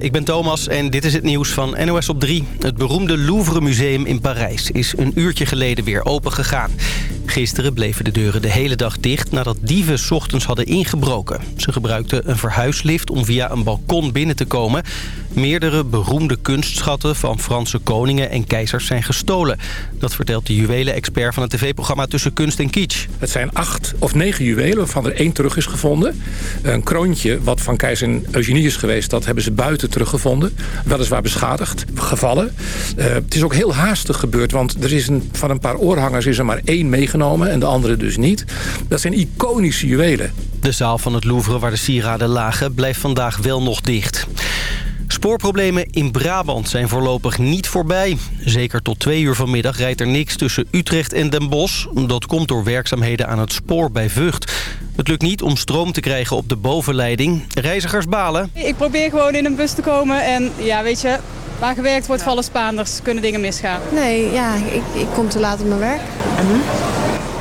Ik ben Thomas en dit is het nieuws van NOS op 3. Het beroemde Louvre Museum in Parijs is een uurtje geleden weer open gegaan. Gisteren bleven de deuren de hele dag dicht nadat dieven ochtends hadden ingebroken. Ze gebruikten een verhuislift om via een balkon binnen te komen. Meerdere beroemde kunstschatten van Franse koningen en keizers zijn gestolen. Dat vertelt de juwelen-expert van het tv-programma Tussen Kunst en Kitsch. Het zijn acht of negen juwelen waarvan er één terug is gevonden. Een kroontje wat van keizer Eugenie is geweest, dat hebben ze buiten teruggevonden. Weliswaar beschadigd, gevallen. Uh, het is ook heel haastig gebeurd, want er is een, van een paar oorhangers is er maar één en de andere dus niet. Dat zijn iconische juwelen. De zaal van het Louvre waar de sieraden lagen blijft vandaag wel nog dicht. Spoorproblemen in Brabant zijn voorlopig niet voorbij. Zeker tot twee uur vanmiddag rijdt er niks tussen Utrecht en Den Bosch. Dat komt door werkzaamheden aan het spoor bij Vught. Het lukt niet om stroom te krijgen op de bovenleiding. Reizigers balen. Ik probeer gewoon in een bus te komen en ja, weet je... Waar gewerkt wordt, vallen Spaanders, kunnen dingen misgaan. Nee, ja, ik, ik kom te laat op mijn werk. En nu?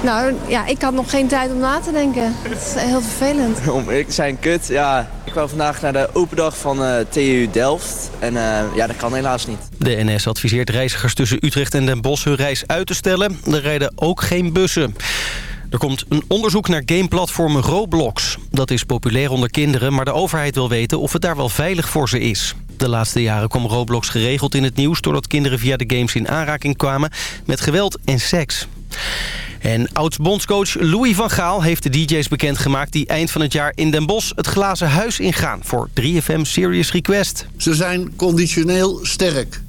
Nou, ja, ik had nog geen tijd om na te denken. Het is heel vervelend. Om ik zijn kut, ja. Ik kwam vandaag naar de open dag van uh, TU Delft. En uh, ja, dat kan helaas niet. De NS adviseert reizigers tussen Utrecht en Den Bosch hun reis uit te stellen. Er rijden ook geen bussen. Er komt een onderzoek naar gameplatform Roblox. Dat is populair onder kinderen, maar de overheid wil weten of het daar wel veilig voor ze is. De laatste jaren kwam Roblox geregeld in het nieuws... doordat kinderen via de games in aanraking kwamen met geweld en seks. En oud-bondscoach Louis van Gaal heeft de DJ's bekendgemaakt... die eind van het jaar in Den Bosch het glazen huis ingaan... voor 3FM Serious Request. Ze zijn conditioneel sterk.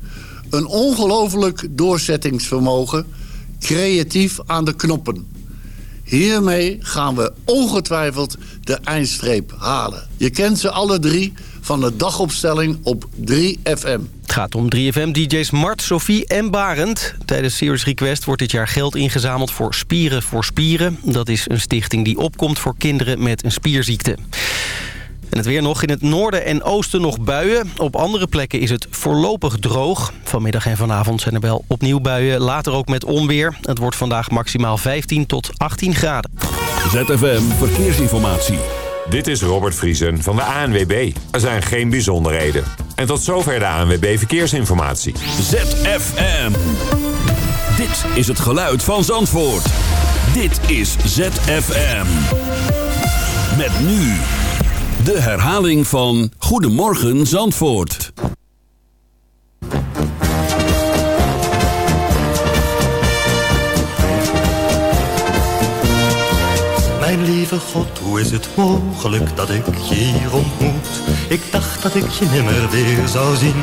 Een ongelooflijk doorzettingsvermogen. Creatief aan de knoppen. Hiermee gaan we ongetwijfeld de eindstreep halen. Je kent ze alle drie van de dagopstelling op 3FM. Het gaat om 3FM-dj's Mart, Sophie en Barend. Tijdens Serious Request wordt dit jaar geld ingezameld voor Spieren voor Spieren. Dat is een stichting die opkomt voor kinderen met een spierziekte. En het weer nog in het noorden en oosten nog buien. Op andere plekken is het voorlopig droog. Vanmiddag en vanavond zijn er wel opnieuw buien. Later ook met onweer. Het wordt vandaag maximaal 15 tot 18 graden. ZFM Verkeersinformatie. Dit is Robert Vriesen van de ANWB. Er zijn geen bijzonderheden. En tot zover de ANWB Verkeersinformatie. ZFM. Dit is het geluid van Zandvoort. Dit is ZFM. Met nu de herhaling van Goedemorgen Zandvoort. Mijn lieve God, hoe is het mogelijk dat ik je hier ontmoet? Ik dacht dat ik je nimmer weer zou zien.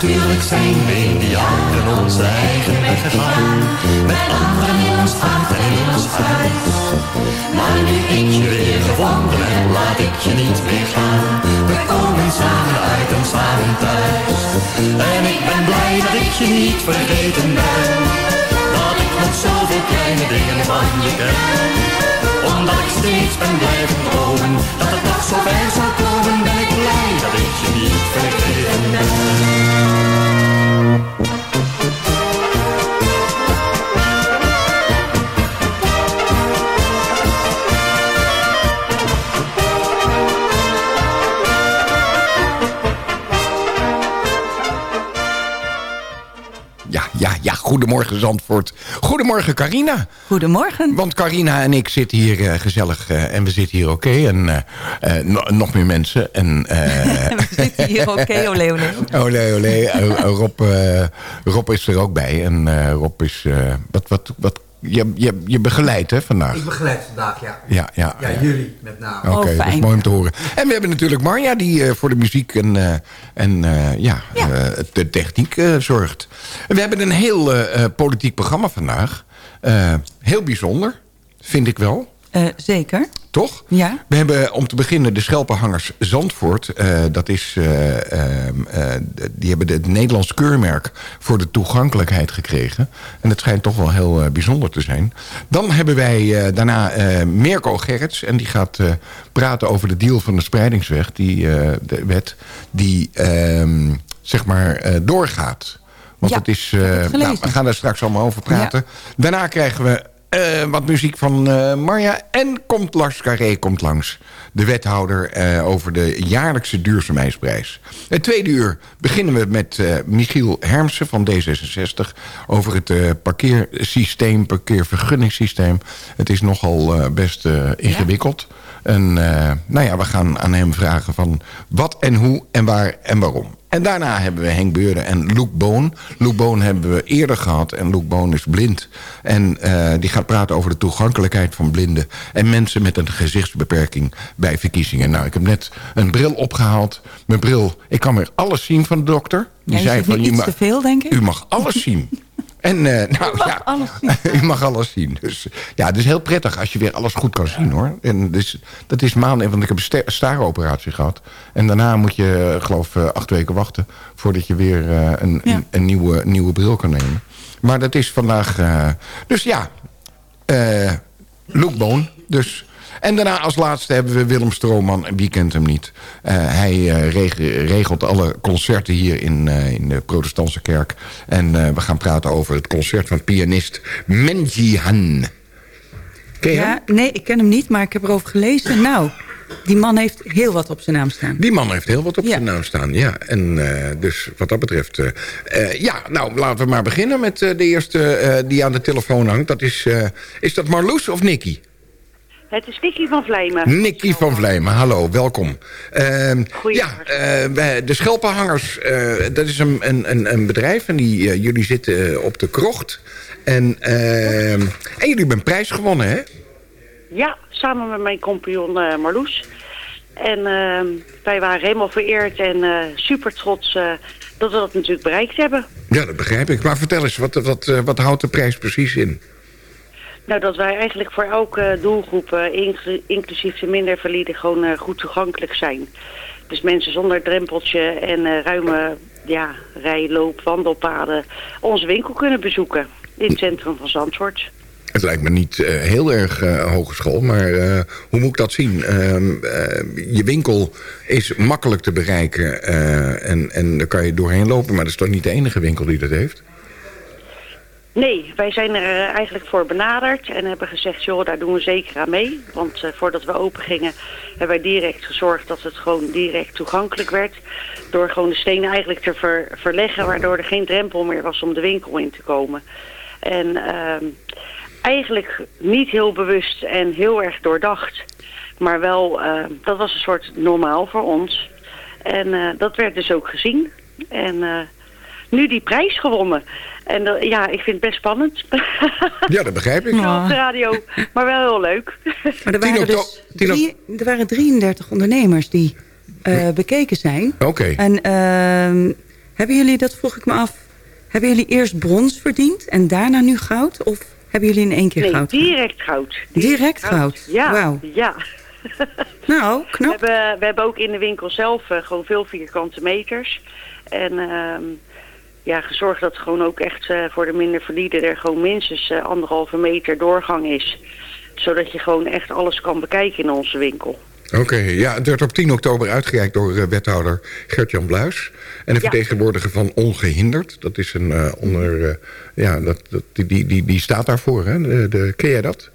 Natuurlijk zijn we in die jaren onze eigen weg gegaan. Met anderen in ons hart en in ons huis. Maar nu ik je weer gevonden heb, laat ik je niet meer gaan. We komen samen uit en samen thuis. En ik ben blij dat ik je niet vergeten ben. Nog zoveel kleine dingen van je ken. Omdat ik steeds ben blijven dromen, dat het nog zo ver zou komen, ben ik blij dat ik je niet vergeten ben. Goedemorgen Zandvoort. Goedemorgen Carina. Goedemorgen. Want Carina en ik zitten hier eh, gezellig eh, en we zitten hier oké. En eh, no- nog meer mensen. En, We zitten hier oké, olé, olé. Olé, olé. Eh, Rob, Rob is er ook bij. En Rob is... wat, wat, wat, je, je, je begeleidt hè, vandaag? Ik begeleid vandaag, ja. Ja, ja, Ja, ja. jullie met name. Oké, dat is mooi om te horen. En we hebben natuurlijk Marja die eh, voor de muziek en, eh, en eh, ja, eh, de techniek eh, zorgt. En we hebben een heel politiek programma vandaag. Eh, heel bijzonder, vind ik wel. Eh, zeker. Toch? Ja. We hebben om te beginnen de Schelpenhangers Zandvoort. Eh, dat is, eh, ehm, eh, die hebben het Nederlands keurmerk voor de toegankelijkheid gekregen. En dat schijnt toch wel heel bijzonder te zijn. Dan hebben wij daarna Mirko Gerrits. En die gaat praten over de deal van de spreidingsweg. Die de wet die ehm, zeg maar doorgaat. Want Ja, het is, nou, we gaan daar straks allemaal over praten. Daarna krijgen we eh, wat muziek van eh, Marja. En komt Lars Carré komt langs. De wethouder eh, over de jaarlijkse duurzaamheidsprijs. Het tweede uur beginnen we met Michiel Hermsen van D66... over het parkeersysteem, parkeervergunningssysteem. Het is nogal best ingewikkeld. En nou ja, we gaan aan hem vragen van wat en hoe en waar en waarom. En daarna hebben we Henk Beuren en Luc Boon. Luc Boon hebben we eerder gehad en Luc Boon is blind. En eh, die gaat praten over de toegankelijkheid van blinden... en mensen met een gezichtsbeperking bij verkiezingen. Nou, ik heb net een bril opgehaald. Mijn bril, ik kan weer alles zien van de dokter. Die Ja, je zei van, iets ma- te veel, denk ik. u mag alles zien. En eh, nou ja, alles u mag alles zien. Dus ja, het is heel prettig als je weer alles goed kan zien hoor. En dus, dat is maanden, want ik heb een sta- staaroperatie gehad. En daarna moet je, eh, geloof ik, acht weken wachten voordat je weer eh, een, Ja. een, een nieuwe, nieuwe bril kan nemen. Maar dat is vandaag. eh, dus ja, eh Boon. Dus. En daarna als laatste hebben we Willem Strooman. Wie kent hem niet? Eh, hij eh, reg- regelt alle concerten hier in, eh, in de protestantse kerk. En we gaan praten over het concert van pianist Menji Han. Ken je hem? Ja, nee, ik ken hem niet, maar ik heb erover gelezen. Nou, die man heeft heel wat op zijn naam staan. Die man heeft heel wat op Ja. zijn naam staan, ja. En dus wat dat betreft... ja, nou, laten we maar beginnen met de eerste die aan de telefoon hangt. Dat is, is dat Marloes of Nicky? Het is Nicky van Vlijmen. Nicky van Vlijmen, hallo, welkom. Ehm, ja, eh, de Schelpenhangers, eh, dat is een, een, een, bedrijf en die, eh, jullie zitten op de krocht. En, ehm, en jullie hebben een prijs gewonnen, hè? Ja, samen met mijn compagnon Marloes. En eh, wij waren helemaal vereerd en super trots dat we dat natuurlijk bereikt hebben. Ja, dat begrijp ik. Maar vertel eens, wat, wat, wat houdt de prijs precies in? Nou, dat wij eigenlijk voor elke doelgroep, eh, inclu- inclusief de minder valide, gewoon eh, goed toegankelijk zijn. Dus mensen zonder drempeltje en eh, ruime ja, rij, loop, wandelpaden onze winkel kunnen bezoeken in het centrum van Zandvoort. Het lijkt me niet heel erg eh, hogeschool, maar hoe moet ik dat zien? Ehm, eh, je winkel is makkelijk te bereiken en, en daar kan je doorheen lopen... maar dat is toch niet de enige winkel die dat heeft? Nee, wij zijn er eh, eigenlijk voor benaderd en hebben gezegd, joh, daar doen we zeker aan mee. Want eh, voordat we open gingen, hebben wij direct gezorgd dat het gewoon direct toegankelijk werd. Door gewoon de stenen eigenlijk te ver- verleggen, waardoor er geen drempel meer was om de winkel in te komen. En ehm, eigenlijk niet heel bewust en heel erg doordacht. Maar wel, eh, dat was een soort normaal voor ons. En eh, dat werd dus ook gezien. En nu die prijs gewonnen. En dat- ja, ik vind het best spannend. Ja, dat begrijp ik. Zo op de radio, maar wel heel leuk. Maar er waren, dus drie, er waren 33 ondernemers die eh, bekeken zijn. Oké. En ehm, Hebben jullie, dat vroeg ik me af... hebben jullie eerst brons verdiend en daarna nu goud? Of hebben jullie in één keer nee, goud? direct goud. Direct, goud? Ja, Wauw. ja. Nou, knap. We hebben, we hebben ook in de winkel zelf eh, gewoon veel vierkante meters. En ehm, ja, gezorgd dat gewoon ook echt eh, voor de minder verdienden er gewoon minstens eh, anderhalve meter doorgang is. Zodat je gewoon echt alles kan bekijken in onze winkel. Oké, ja, het werd op 10 oktober uitgereikt door eh, wethouder Gert-Jan Bluis. En de Ja. vertegenwoordiger van Ongehinderd. Dat is een eh, onder... eh, ja, dat, dat, die, die, die, die staat daarvoor, hè? De, de, ken jij dat,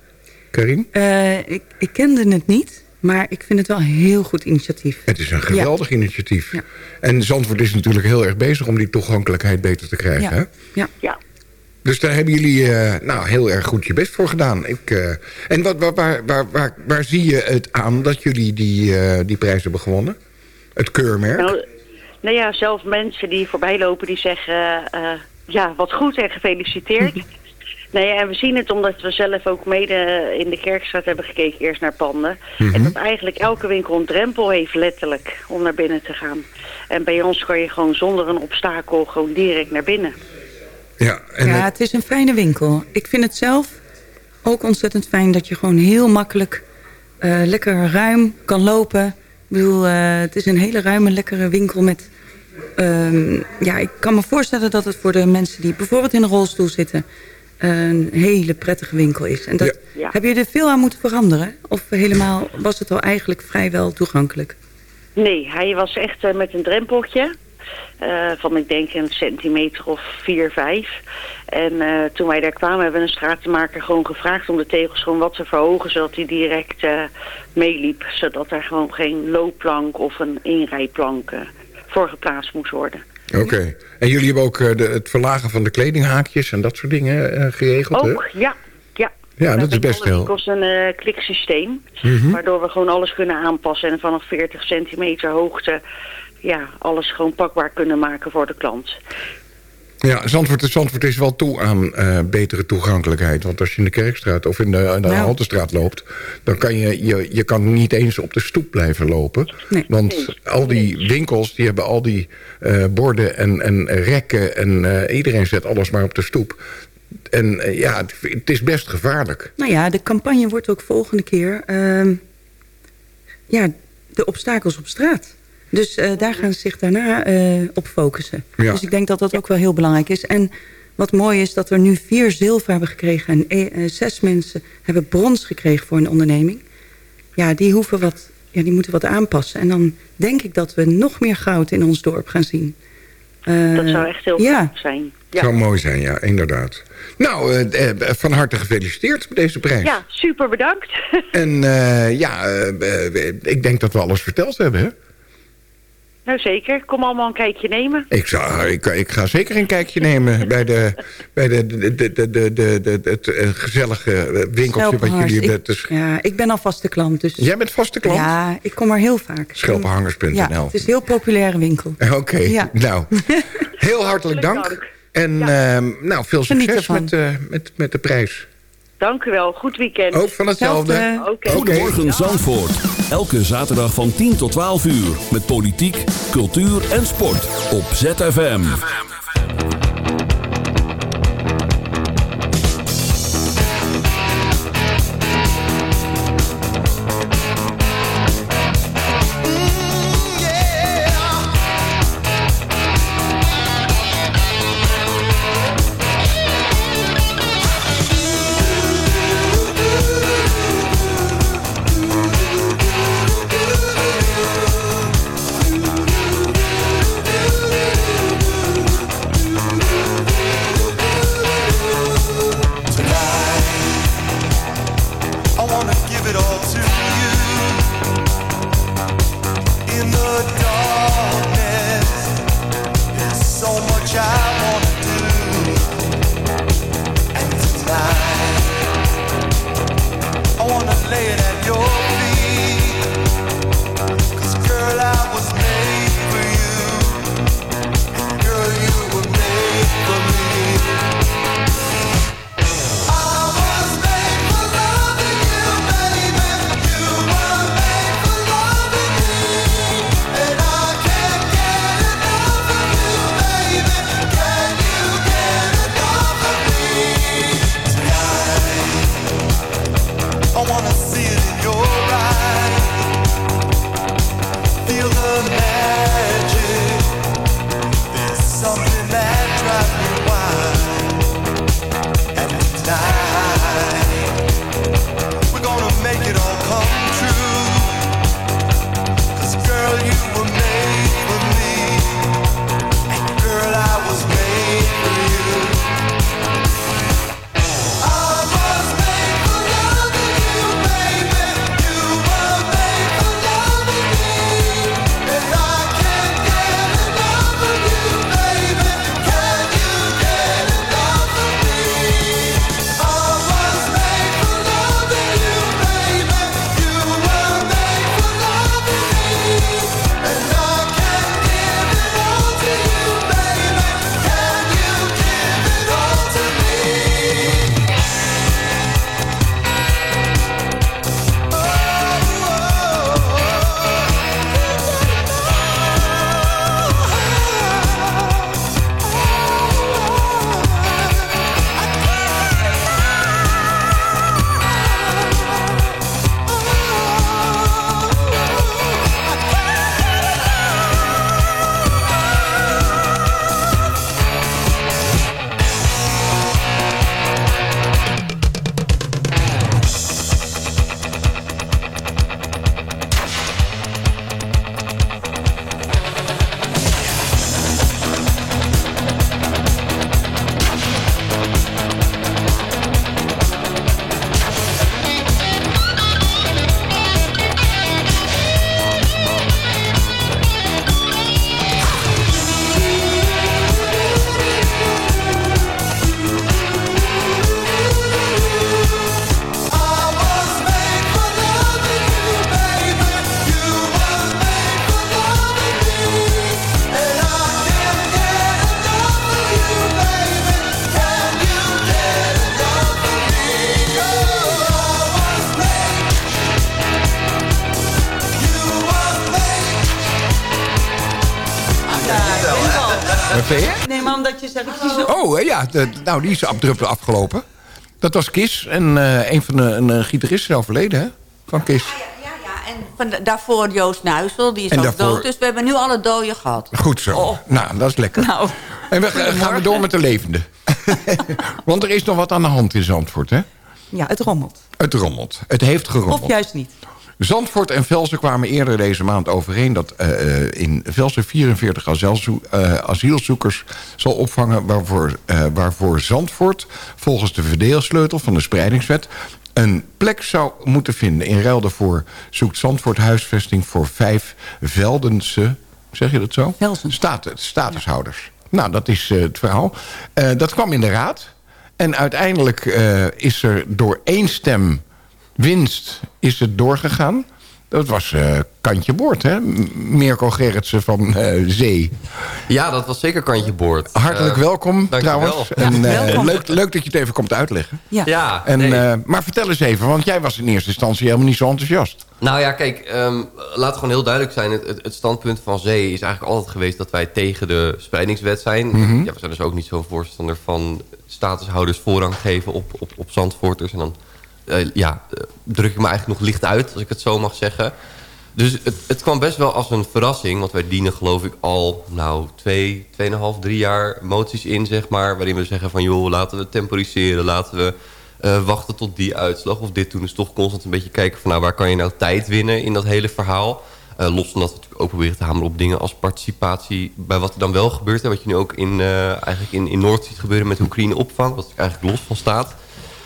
Karin? Eh, ik, ik kende het niet, maar ik vind het wel een heel goed initiatief. Het is een geweldig initiatief. En Zandvoort is natuurlijk heel erg bezig om die toegankelijkheid beter te krijgen. Hè? Ja. ja. Ja. Dus daar hebben jullie eh, nou, heel erg goed je best voor gedaan. Ik, eh, en wat, waar, waar, waar, waar, waar zie je het aan dat jullie die, eh, die prijs hebben gewonnen? Het keurmerk? Nou, nou ja, zelfs mensen die voorbij lopen die zeggen... eh, ja, wat goed en gefeliciteerd. nee, en we zien het omdat we zelf ook mede in de Kerkstraat hebben gekeken eerst naar panden. Mhm. En dat eigenlijk elke winkel een drempel heeft letterlijk om naar binnen te gaan. En bij ons kan je gewoon zonder een obstakel gewoon direct naar binnen. Ja, en ja, het- het is een fijne winkel. Ik vind het zelf ook ontzettend fijn dat je gewoon heel makkelijk eh, lekker ruim kan lopen. Ik bedoel, eh, het is een hele ruime, lekkere winkel met... ehm, ja, ik kan me voorstellen dat het voor de mensen die bijvoorbeeld in een rolstoel zitten... een hele prettige winkel is. En dat, Ja. Ja. Heb je er veel aan moeten veranderen? Of helemaal was het al eigenlijk vrijwel toegankelijk? Nee, hij was echt eh, met een drempeltje. eh, van ik denk een centimeter of 4, 5. En eh, toen wij daar kwamen hebben we een stratenmaker gewoon gevraagd om de tegels gewoon wat te verhogen. Zodat hij direct eh, meeliep. Zodat er gewoon geen loopplank of een inrijplank voor geplaatst moest worden. Oké. En jullie hebben ook eh, de, het verlagen van de kledinghaakjes en dat soort dingen eh, geregeld, hè? Ook, ja. Ja, Ja, We dat is best heel... winkels een eh, kliksysteem. Mhm. Waardoor we gewoon alles kunnen aanpassen. En vanaf 40 centimeter hoogte ja, alles gewoon pakbaar kunnen maken voor de klant. Ja, Zandvoort, Zandvoort is wel toe aan eh, betere toegankelijkheid. Want als je in de Kerkstraat of in de, in de Nou. Haltestraat loopt... dan kan je, je, je kan niet eens op de stoep blijven lopen. Nee. Want Nee. al die winkels die hebben al die eh, borden en, en rekken... en eh, iedereen zet alles maar op de stoep. En ja, het, het is best gevaarlijk. Nou ja, de campagne wordt ook volgende keer... ehm, ja, de obstakels op straat. Dus eh, daar gaan ze zich daarna eh, op focussen. Ja. Dus ik denk dat dat ook wel heel belangrijk is. En wat mooi is dat er nu vier zilver hebben gekregen... en eh, zes mensen hebben brons gekregen voor een onderneming. Ja, die, hoeven wat, ja, die moeten wat aanpassen. En dan denk ik dat we nog meer goud in ons dorp gaan zien. Eh, Dat zou echt heel ja. gaaf zijn. Ja. Zou mooi zijn, ja, inderdaad. Nou, eh, van harte gefeliciteerd met deze prijs. ja, super bedankt. En eh, ja, ik denk dat we alles verteld hebben, hè? Nou zeker, kom allemaal een kijkje nemen. Ik, zou, ik, ik ga zeker een kijkje nemen bij, de, bij de, de, de, de, de, het eh, gezellige winkeltje wat jullie Ik- hebben. Dus, Ja, ik ben al vaste klant. Dus jij bent vaste klant? Ja, ik kom er heel vaak. Schelpenhangers.nl. Ja, het is een heel populaire winkel. Oké, Ja. nou, heel hartelijk dank. En ehm, nou, veel succes met, eh, met, met de prijs. Dank u wel, goed weekend. Ook van hetzelfde. Oké. Goedemorgen Zandvoort. Elke zaterdag van 10 tot 12 uur. Met politiek, cultuur en sport. Op ZFM. Je zegt... zo- Oh, eh, ja. de- nou, die is abrupt afgelopen. Dat was Kis. En eh, een van de een, eh, gitarist is overleden, hè? Van Kis. En van de- daarvoor Joost Nuisel, die is En ook daarvoor- dood. Dus we hebben nu alle doden gehad. Goed zo. Oh. Nou, dat is lekker. Nou, en we gaan- gaan we door met de levende. Want er is nog wat aan de hand in Zandvoort, hè? Ja, het rommelt. Het rommelt. Het heeft gerommeld. Of juist niet. Zandvoort en Velsen kwamen eerder deze maand overeen... dat eh, eh, in Velsen 44 asielzo- eh, asielzoekers zal opvangen... Waarvoor, waarvoor Zandvoort volgens de verdeelsleutel van de spreidingswet... een plek zou moeten vinden. In ruil daarvoor zoekt Zandvoort huisvesting voor vijf Veldense... zeg je dat zo? Status, statushouders. Nou, dat is het verhaal. Dat kwam in de raad. En uiteindelijk is er door één stem winst is het doorgegaan. Dat was eh, kantje boord, hè? Mirko Gerritsen van eh, Zee. Ja, dat was zeker kantje boord. Hartelijk Eh, welkom dankjewel. trouwens. Ja, en, eh, welkom. leuk, leuk dat je het even komt uitleggen. Ja. Ja, en, nee. eh, maar vertel eens even, want jij was in eerste instantie helemaal niet zo enthousiast. Nou ja, kijk, ehm, laat gewoon heel duidelijk zijn. Het, het, het standpunt van Zee is eigenlijk altijd geweest... dat wij tegen de spreidingswet zijn. Mhm. ja, we zijn dus ook niet zo'n voorstander van statushouders voorrang geven op, op, op Zandvoorters. En dan eh, ja, eh, druk ik me eigenlijk nog licht uit, als ik het zo mag zeggen. Dus het, het kwam best wel als een verrassing. Want wij dienen geloof ik al nou, twee, tweeënhalf, drie jaar moties in, zeg maar. Waarin we zeggen van joh, laten we temporiseren. Laten we eh, wachten tot die uitslag of dit doen. Dus toch constant een beetje kijken van nou, waar kan je nou tijd winnen in dat hele verhaal. Eh, los van dat we natuurlijk ook proberen te hameren op dingen als participatie... bij wat er dan wel gebeurt. En wat je nu ook in, eigenlijk in, in Noord ziet gebeuren met Oekraïne opvang. Wat er eigenlijk los van staat.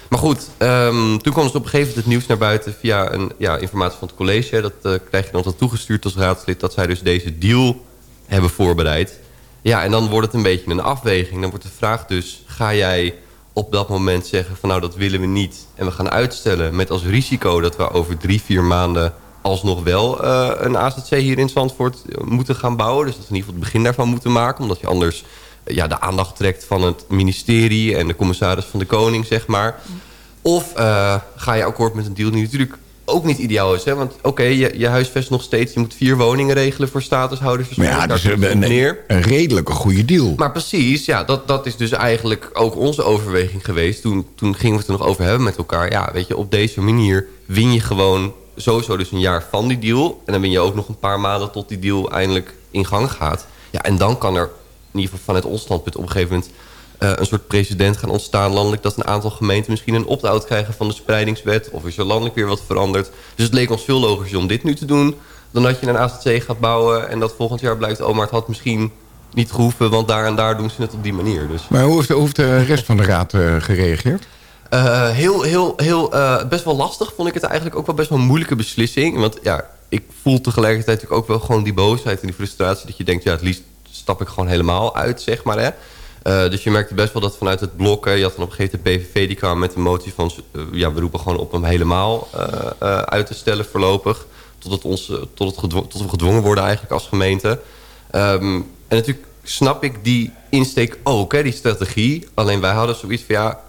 Maar goed, ehm, toen kwam dus op een gegeven moment het nieuws naar buiten... via een ja, informatie van het college. Dat eh, krijg je dan toegestuurd als raadslid... dat zij dus deze deal hebben voorbereid. Ja, en dan wordt het een beetje een afweging. Dan wordt de vraag dus, ga jij op dat moment zeggen... van nou, dat willen we niet en we gaan uitstellen... met als risico dat we over drie, vier maanden... alsnog wel eh, een AZC hier in Zandvoort eh, moeten gaan bouwen. Dus dat we in ieder geval het begin daarvan moeten maken. Omdat je anders ja, de aandacht trekt van het ministerie... en de commissaris van de Koning, zeg maar... Of eh, ga je akkoord met een deal die natuurlijk ook niet ideaal is. Hè? Want oké, je, je huisvest nog steeds. Je moet vier woningen regelen voor statushouders. Dus Maar ja, een, op neer. een, een redelijke goede deal. Maar precies, ja, dat, dat is dus eigenlijk ook onze overweging geweest. Toen, toen gingen we het er nog over hebben met elkaar. Ja, weet je, op deze manier win je gewoon sowieso dus een jaar van die deal. En dan win je ook nog een paar maanden tot die deal eindelijk in gang gaat. Ja, en dan kan er in ieder geval vanuit ons standpunt op een gegeven moment... eh, een soort precedent gaan ontstaan landelijk... dat een aantal gemeenten misschien een opt-out krijgen van de spreidingswet... of is er landelijk weer wat veranderd. Dus het leek ons veel logischer om dit nu te doen... dan dat je een AZC gaat bouwen en dat volgend jaar blijkt... oh, maar het had misschien niet gehoeven, want daar en daar doen ze het op die manier. Dus Maar hoe heeft, hoe heeft de rest van de raad eh, gereageerd? eh, heel, heel, heel, best wel lastig vond ik het eigenlijk ook wel best wel een moeilijke beslissing. Want ja, ik voel tegelijkertijd natuurlijk ook wel gewoon die boosheid en die frustratie. Dat je denkt, ja, het liefst stap ik gewoon helemaal uit, zeg maar. Hè? Eh, dus je merkte best wel dat vanuit het blok... je had dan op een gegeven moment de PVV die kwam met een motie van... eh, ja, we roepen gewoon op hem helemaal eh, uit te stellen voorlopig. Tot, het ons, tot, het tot we gedwongen worden eigenlijk als gemeente. Ehm, en natuurlijk snap ik die insteek ook, hè, die strategie. Alleen wij hadden zoiets van... ja,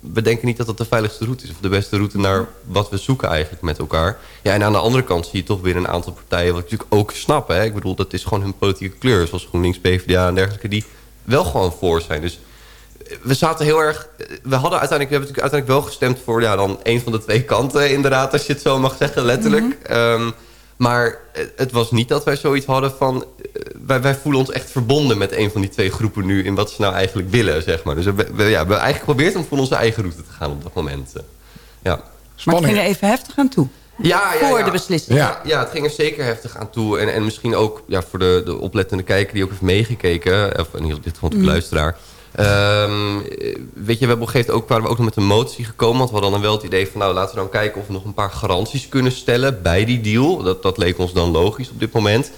we denken niet dat het de veiligste route is... of de beste route naar wat we zoeken eigenlijk met elkaar. Ja, en aan de andere kant zie je toch weer een aantal partijen... wat ik natuurlijk ook snap. Hè. Ik bedoel, dat is gewoon hun politieke kleur... zoals GroenLinks, PvdA en dergelijke... die wel gewoon voor zijn. Dus eh, we zaten heel erg... We hadden uiteindelijk, we hebben natuurlijk uiteindelijk wel gestemd voor... Ja, dan een van de twee kanten inderdaad, als je het zo mag zeggen, letterlijk. Ehm, maar eh, het was niet dat wij zoiets hadden van... eh, wij, wij voelen ons echt verbonden met een van die twee groepen nu... in wat ze nou eigenlijk willen, zeg maar. Dus we, we, ja, we hebben eigenlijk geprobeerd om voor onze eigen route te gaan op dat moment. eh. Ja. Maar het ging er even heftig aan toe. Ja, ja, Voor de beslissing. Ja. ja, het ging er zeker heftig aan toe. En, en misschien ook ja, voor de, de oplettende kijker die ook heeft meegekeken... of in ieder- dit geval de Mm. Ehm, weet je, we hebben op een gegeven moment ook, waren we ook nog met een motie gekomen. Want we hadden dan wel het idee van... nou, laten we dan kijken of we nog een paar garanties kunnen stellen... bij die deal. Dat, dat leek ons dan logisch op dit moment.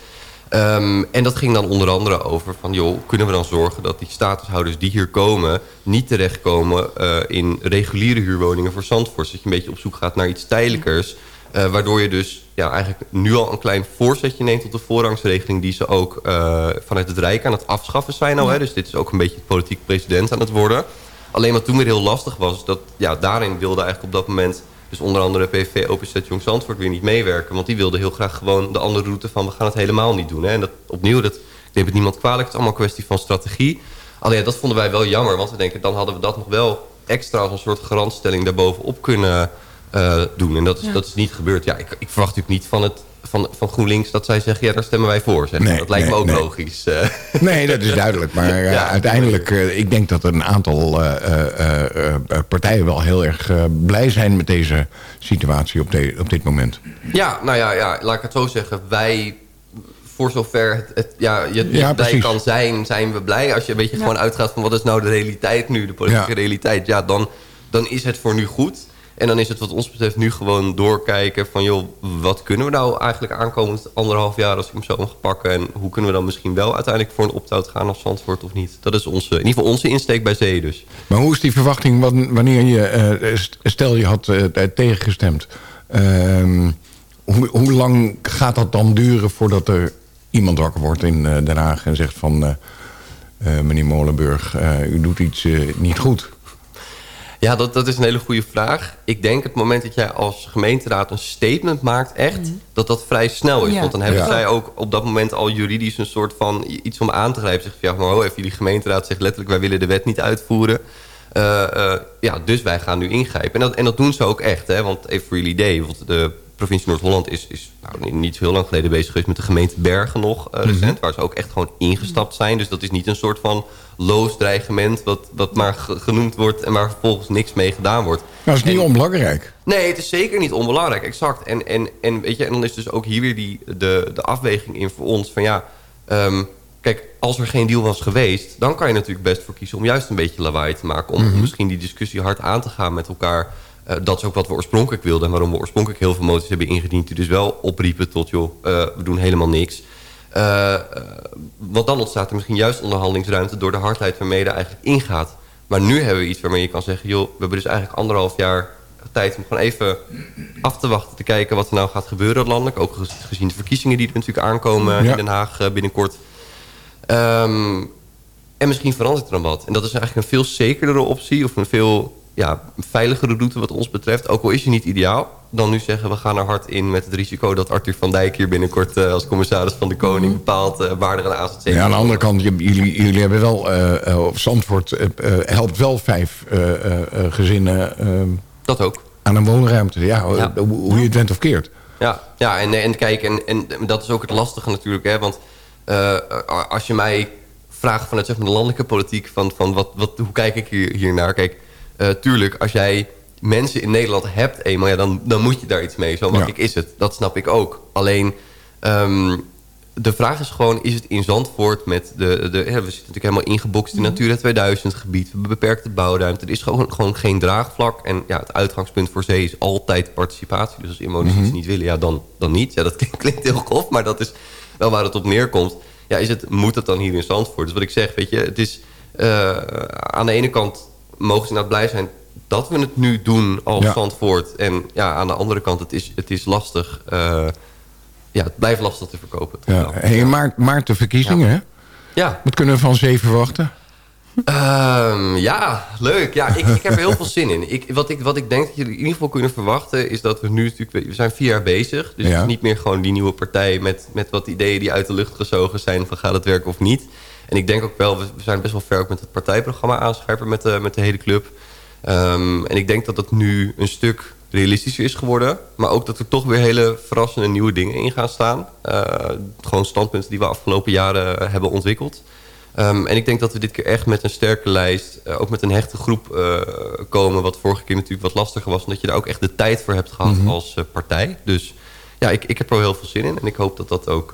Ehm, en dat ging dan onder andere over van... joh, kunnen we dan zorgen dat die statushouders die hier komen... niet terechtkomen eh, in reguliere huurwoningen voor Zandvoort. Dat je een beetje op zoek gaat naar iets tijdelijkers... Eh, waardoor je dus ja, eigenlijk nu al een klein voorzetje neemt op de voorrangsregeling... die ze ook eh, vanuit het Rijk aan het afschaffen zijn al. Hè? Dus dit is ook een beetje het politiek president aan het worden. Alleen wat toen weer heel lastig was... dat ja, daarin wilde eigenlijk op dat moment... dus onder andere PVV OPZ Jong Zandvoort weer niet meewerken. Want die wilde heel graag gewoon de andere route van... we gaan het helemaal niet doen. Hè? En dat, opnieuw, dat neem het niemand kwalijk. Het is allemaal een kwestie van strategie. Alleen ja, dat vonden wij wel jammer. Want we denken, dan hadden we dat nog wel extra als een soort garantstelling daarbovenop kunnen uh, doen. En dat is, Ja. dat is niet gebeurd. Ja, ik, ik verwacht natuurlijk niet van, het, van, van GroenLinks dat zij zeggen... ja, daar stemmen wij voor. Zeg. maar. Nee, dat lijkt me ook nee. logisch. eh. Nee, dat is duidelijk. Maar eh, Ja. uiteindelijk, eh, ik denk dat een aantal eh, eh, eh, eh, partijen wel heel erg eh, blij zijn met deze situatie op, de, op dit moment. Ja, nou ja, ja, laat ik het zo zeggen. Wij, voor zover het, het, ja, je Ja, blij precies. kan zijn, zijn we blij. Als je een beetje Ja. gewoon uitgaat van wat is nou de realiteit nu, de politieke Ja. realiteit. Ja, dan, dan is het voor nu goed. En dan is het wat ons betreft nu gewoon doorkijken van... joh, wat kunnen we nou eigenlijk aankomend anderhalf jaar als ik hem zo mag pakken... en hoe kunnen we dan misschien wel uiteindelijk voor een opt-out gaan als Zandvoort of niet. Dat is onze, in ieder geval onze insteek bij Zee dus. Maar hoe is die verwachting wan- wanneer je, eh, st- stel je had eh, eh, tegengestemd... ehm, hoe, hoe lang gaat dat dan duren voordat er iemand wakker wordt in Den Haag... en zegt van, meneer Molenburg, u doet iets niet goed... Ja, dat, dat is een hele goede vraag. Ik denk het moment dat jij als gemeenteraad een statement maakt... echt, dat dat vrij snel is. Ja. Want dan hebben Ja. zij ook op dat moment al juridisch... een soort van iets om aan te grijpen. Zegt van, ja, maar ho, even jullie gemeenteraad zegt letterlijk... wij willen de wet niet uitvoeren. Eh, eh, ja, dus wij gaan nu ingrijpen. En dat, en dat doen ze ook echt. Hè? Want even voor jullie idee... bijvoorbeeld de provincie Noord-Holland is, is nou, niet zo heel lang geleden bezig geweest... met de gemeente Bergen nog eh, recent. Mhm. Waar ze ook echt gewoon ingestapt zijn. Dus dat is niet een soort van loos dreigement... wat, wat maar ge- genoemd wordt en waar vervolgens niks mee gedaan wordt. Nou, dat is niet onbelangrijk. Nee, het is zeker niet onbelangrijk, exact. En, en, en, weet je, en dan is dus ook hier weer die, de, de afweging in voor ons van ja... ehm, kijk, als er geen deal was geweest... dan kan je natuurlijk best voor kiezen om juist een beetje lawaai te maken... om Mhm. misschien die discussie hard aan te gaan met elkaar. Eh, dat is ook wat we oorspronkelijk wilden... en waarom we oorspronkelijk heel veel moties hebben ingediend... die dus wel opriepen tot, joh, eh, we doen helemaal niks... Eh, eh, want dan ontstaat er misschien juist onderhandelingsruimte... door de hardheid waarmee je er eigenlijk ingaat. Maar nu hebben we iets waarmee je kan zeggen... joh, we hebben dus eigenlijk anderhalf jaar tijd om gewoon even af te wachten... te kijken wat er nou gaat gebeuren landelijk. Ook gez- gezien de verkiezingen die er natuurlijk aankomen Ja. in Den Haag binnenkort. Ehm, en misschien verandert er dan wat. En dat is eigenlijk een veel zekerdere optie... of een veel ja, veiligere route wat ons betreft. Ook al is je niet ideaal. Dan nu zeggen we gaan er hard in met het risico... dat Arthur van Dijk hier binnenkort eh, als commissaris van de Koning... bepaalt uh, waar er een AZC Ja, aan de andere kant, jullie, jullie hebben wel, op Zandvoort helpt wel vijf gezinnen... Dat ook. Aan een woonruimte, ja, Ja. hoe, je het went of keert. Ja, ja en, en kijk, en, en dat is ook het lastige natuurlijk. Hè, want als je mij vraagt vanuit zeg maar, de landelijke politiek... van, van wat, wat, hoe kijk ik hier, hier naar? Kijk, eh, tuurlijk, als jij mensen in Nederland hebt eenmaal... Ja, dan, dan moet je daar iets mee. Zo makkelijk is het. Dat snap ik ook. Alleen, ehm, de vraag is gewoon... is het in Zandvoort met de... de hè, we zitten natuurlijk helemaal ingebokst in Natura 2000 gebied. Beperkte bouwruimte. Er is gewoon, gewoon geen draagvlak. En ja, het uitgangspunt voor zee is altijd participatie. Dus als inwoners Mhm. iets niet willen, ja, dan, dan niet. Ja, dat klinkt, klinkt heel grof, maar dat is wel waar het op neerkomt. Ja, is het, moet het dan hier in Zandvoort? Dus wat ik zeg, weet je, het is... eh, aan de ene kant mogen ze inderdaad blij zijn dat we het nu doen als Ja. Zandvoort. En ja, aan de andere kant, het is, het is lastig. eh, ja, het blijft lastig te verkopen. Ja. Hey, maart, maart de verkiezingen, hè? Ja. Wat kunnen we van zee verwachten? Ehm, ja, leuk. Ja, ik, ik heb er heel veel zin in. Ik, wat, ik, wat ik denk dat jullie in ieder geval kunnen verwachten... is dat we nu natuurlijk... We zijn vier jaar bezig. Dus Ja. het is niet meer gewoon die nieuwe partij... Met, met wat ideeën die uit de lucht gezogen zijn... van gaat het werken of niet. En ik denk ook wel... We, zijn best wel ver ook met het partijprogramma aanscherpen... met de, met de hele club. Ehm, en ik denk dat dat nu een stuk realistischer is geworden. Maar ook dat er toch weer hele verrassende nieuwe dingen in gaan staan. Eh, gewoon standpunten die we afgelopen jaren hebben ontwikkeld. Um, en ik denk dat we dit keer echt met een sterke lijst... Uh, ook met een hechte groep uh, komen... wat vorige keer natuurlijk wat lastiger was... omdat je daar ook echt de tijd voor hebt gehad Mhm. als partij. Dus ja, ik, ik heb er wel heel veel zin in. En ik hoop dat dat ook...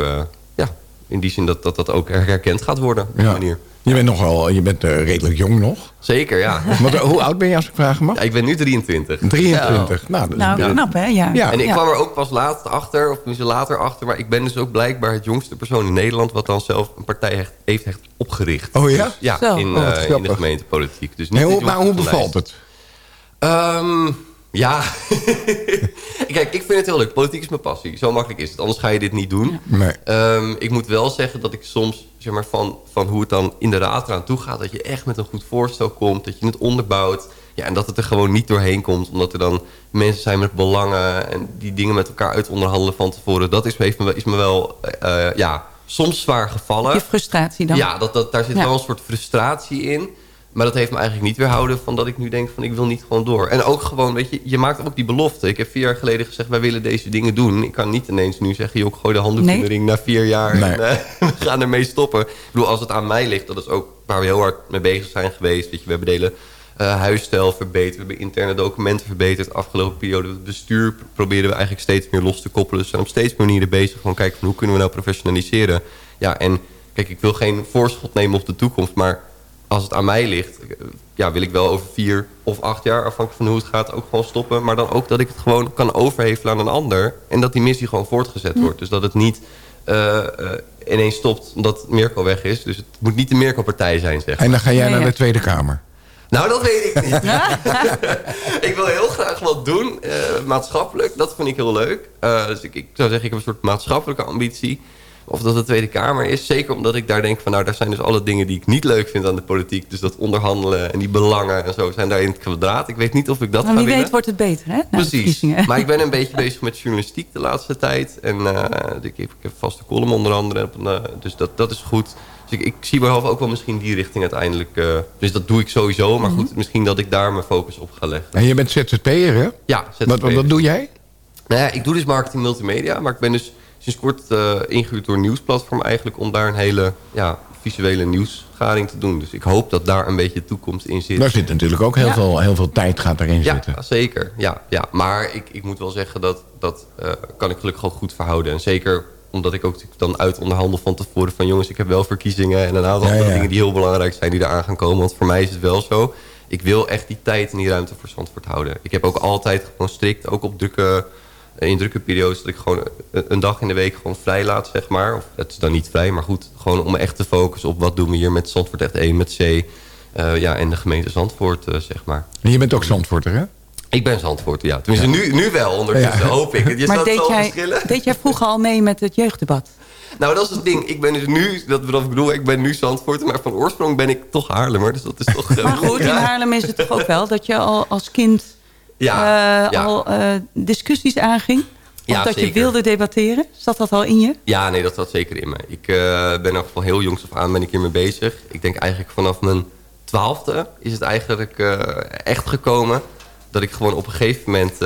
in die zin dat dat, dat ook herkend gaat worden op die Ja. manier. Je bent nogal, je bent eh, redelijk jong nog. Zeker, ja. Eh, hoe oud ben je als ik vragen mag? Ja, ik ben nu 23. 23. Ja. Nou, dat is Nou, knap hè? Ja. Ja. En ik Ja. kwam er ook pas laatst achter, of misschien later achter... maar ik ben dus ook blijkbaar het jongste persoon in Nederland... wat dan zelf een partij heeft, heeft echt opgericht. Oh ja? Dus, ja, Zo. in, Oh, eh, in de gemeentepolitiek. Dus niet Nee, hoe, maar hoe bevalt lijst. het? Ehm, ja. Kijk, ik vind het heel leuk. Politiek is mijn passie. Zo makkelijk is het. Anders ga je dit niet doen. Nee. Ehm, ik moet wel zeggen dat ik soms, zeg maar, van, van hoe het dan in de raad eraan toe gaat... dat je echt met een goed voorstel komt, dat je het onderbouwt... Ja, en dat het er gewoon niet doorheen komt. Omdat er dan mensen zijn met belangen... en die dingen met elkaar uit onderhandelen van tevoren. Dat is, heeft me, wel- is me wel, eh, ja, soms zwaar gevallen. Je frustratie dan? Ja, dat, dat, daar zit Ja. wel een soort frustratie in. Maar dat heeft me eigenlijk niet weerhouden van dat ik nu denk van ik wil niet gewoon door. En ook gewoon, weet je, je maakt ook die belofte. Ik heb vier jaar geleden gezegd, wij willen deze dingen doen. Ik kan niet ineens nu zeggen, joh, ik gooi de handdoek in de ring na vier jaar. Nee. En, eh, we gaan ermee stoppen. Ik bedoel, als het aan mij ligt, dat is ook waar we heel hard mee bezig zijn geweest. Weet je, we hebben de hele eh, huisstijl verbeterd. We hebben interne documenten verbeterd. De afgelopen periode het bestuur proberen we eigenlijk steeds meer los te koppelen. Dus we zijn op steeds meer manieren bezig. Gewoon kijken van hoe kunnen we nou professionaliseren. Ja, en kijk, ik wil geen voorschot nemen op de toekomst. Maar als het aan mij ligt, ja, wil ik wel over vier of acht jaar, afhankelijk van hoe het gaat, ook gewoon stoppen. Maar dan ook dat ik het gewoon kan overhevelen aan een ander. En dat die missie gewoon voortgezet wordt. Dus dat het niet eh, eh, ineens stopt omdat Mirko weg is. Dus het moet niet de Mirko-partij zijn, zeg En dan ga jij naar ja. de Tweede Kamer. nou, dat weet ik niet. ik wil heel graag wat doen, eh, maatschappelijk. Dat vind ik heel leuk. Eh, dus ik, ik zou zeggen, ik heb een soort maatschappelijke ambitie. Of dat de Tweede Kamer is. Zeker omdat ik daar denk van, nou, daar zijn dus alle dingen die ik niet leuk vind aan de politiek. Dus dat onderhandelen en die belangen en zo zijn daar in het kwadraat. Ik weet niet of ik dat Nou, ga wie weet wordt het beter, hè? na de Precies. Maar ik ben een beetje bezig met journalistiek de laatste tijd. En eh, ik, heb, ik heb een vaste column onder andere. Eh, dus dat, dat is goed. Dus ik, ik zie behalve ook wel misschien die richting uiteindelijk. eh, dus dat doe ik sowieso. Maar goed, misschien dat ik daar mijn focus op ga leggen. En je bent ZZP'er, hè? Ja, Wat, wat, wat doe jij? Nou ja, ik doe dus marketing multimedia. Maar ik ben dus sinds kort eh, ingehuurd door een nieuwsplatform eigenlijk... om daar een hele ja, visuele nieuwsgaring te doen. Dus ik hoop dat daar een beetje toekomst in zit. Daar zit natuurlijk ook heel, Ja. veel, heel veel tijd gaat erin Ja, zitten. zeker. Ja, ja. Maar ik, ik moet wel zeggen dat dat eh, kan ik gelukkig ook goed verhouden. En zeker omdat ik ook dan uit onderhandel van tevoren van... jongens, ik heb wel verkiezingen en een aantal Ja, andere ja. dingen die heel belangrijk zijn... die eraan gaan komen. Want voor mij is het wel zo. Ik wil echt die tijd en die ruimte voor Zandvoort houden. Ik heb ook altijd gewoon strikt, ook op drukke, in drukke periodes... dat ik gewoon een, dag in de week gewoon vrij laat, zeg maar. Of het is dan niet vrij, maar goed. Gewoon om echt te focussen op wat doen we hier met Zandvoort echt 1, met C... eh, ja, en de gemeente Zandvoort, eh, zeg maar. En je bent ook Zandvoorter, hè? Ik ben Zandvoort, ja. Tenminste, nu, nu wel ondertussen, Ja. hoop ik. Je maar staat deed zo jij, verschillen. deed jij vroeger al mee met het jeugddebat? Nou, dat is het ding. Ik ben dus nu, dat bedoel, ik ben nu Zandvoort, maar van oorsprong ben ik toch Haarlemmer. Dus dat is toch... eh, Maar goed, in. Haarlem is het toch ook wel dat je al als kind Ja, eh, ja. al eh, discussies aanging? Of Ja, dat je wilde debatteren? Zat dat al in je? Ja, nee, dat zat zeker in me. Ik eh, ben er van heel jongs af aan ben ik hiermee bezig. Ik denk eigenlijk vanaf mijn twaalfde is het eigenlijk echt gekomen... dat ik gewoon op een gegeven moment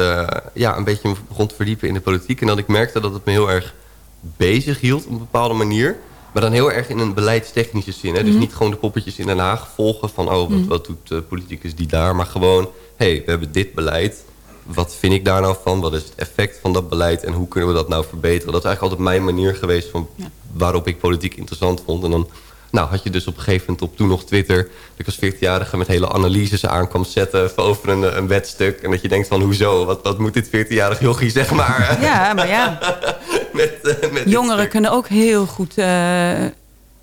ja, een beetje me begon te verdiepen in de politiek. En dat ik merkte dat het me heel erg bezig hield op een bepaalde manier. Maar dan heel erg in een beleidstechnische zin. Hè? Dus Mhm. niet gewoon de poppetjes in Den Haag volgen van... oh, wat, Mhm. wat doet de politicus die daar? Maar gewoon, hé, hey, we hebben dit beleid. Wat vind ik daar nou van? Wat is het effect van dat beleid? En hoe kunnen we dat nou verbeteren? Dat is eigenlijk altijd mijn manier geweest... van waarop ik politiek interessant vond. En dan nou, had je dus op een gegeven moment op toen nog Twitter... dat ik als 14-jarige met hele analyses aan kwam zetten... over een, een wetstuk. En dat je denkt van, hoezo? Wat, wat moet dit 14-jarige jochie, zeg maar? Ja, maar ja. met, eh, met Jongeren kunnen ook heel goed eh,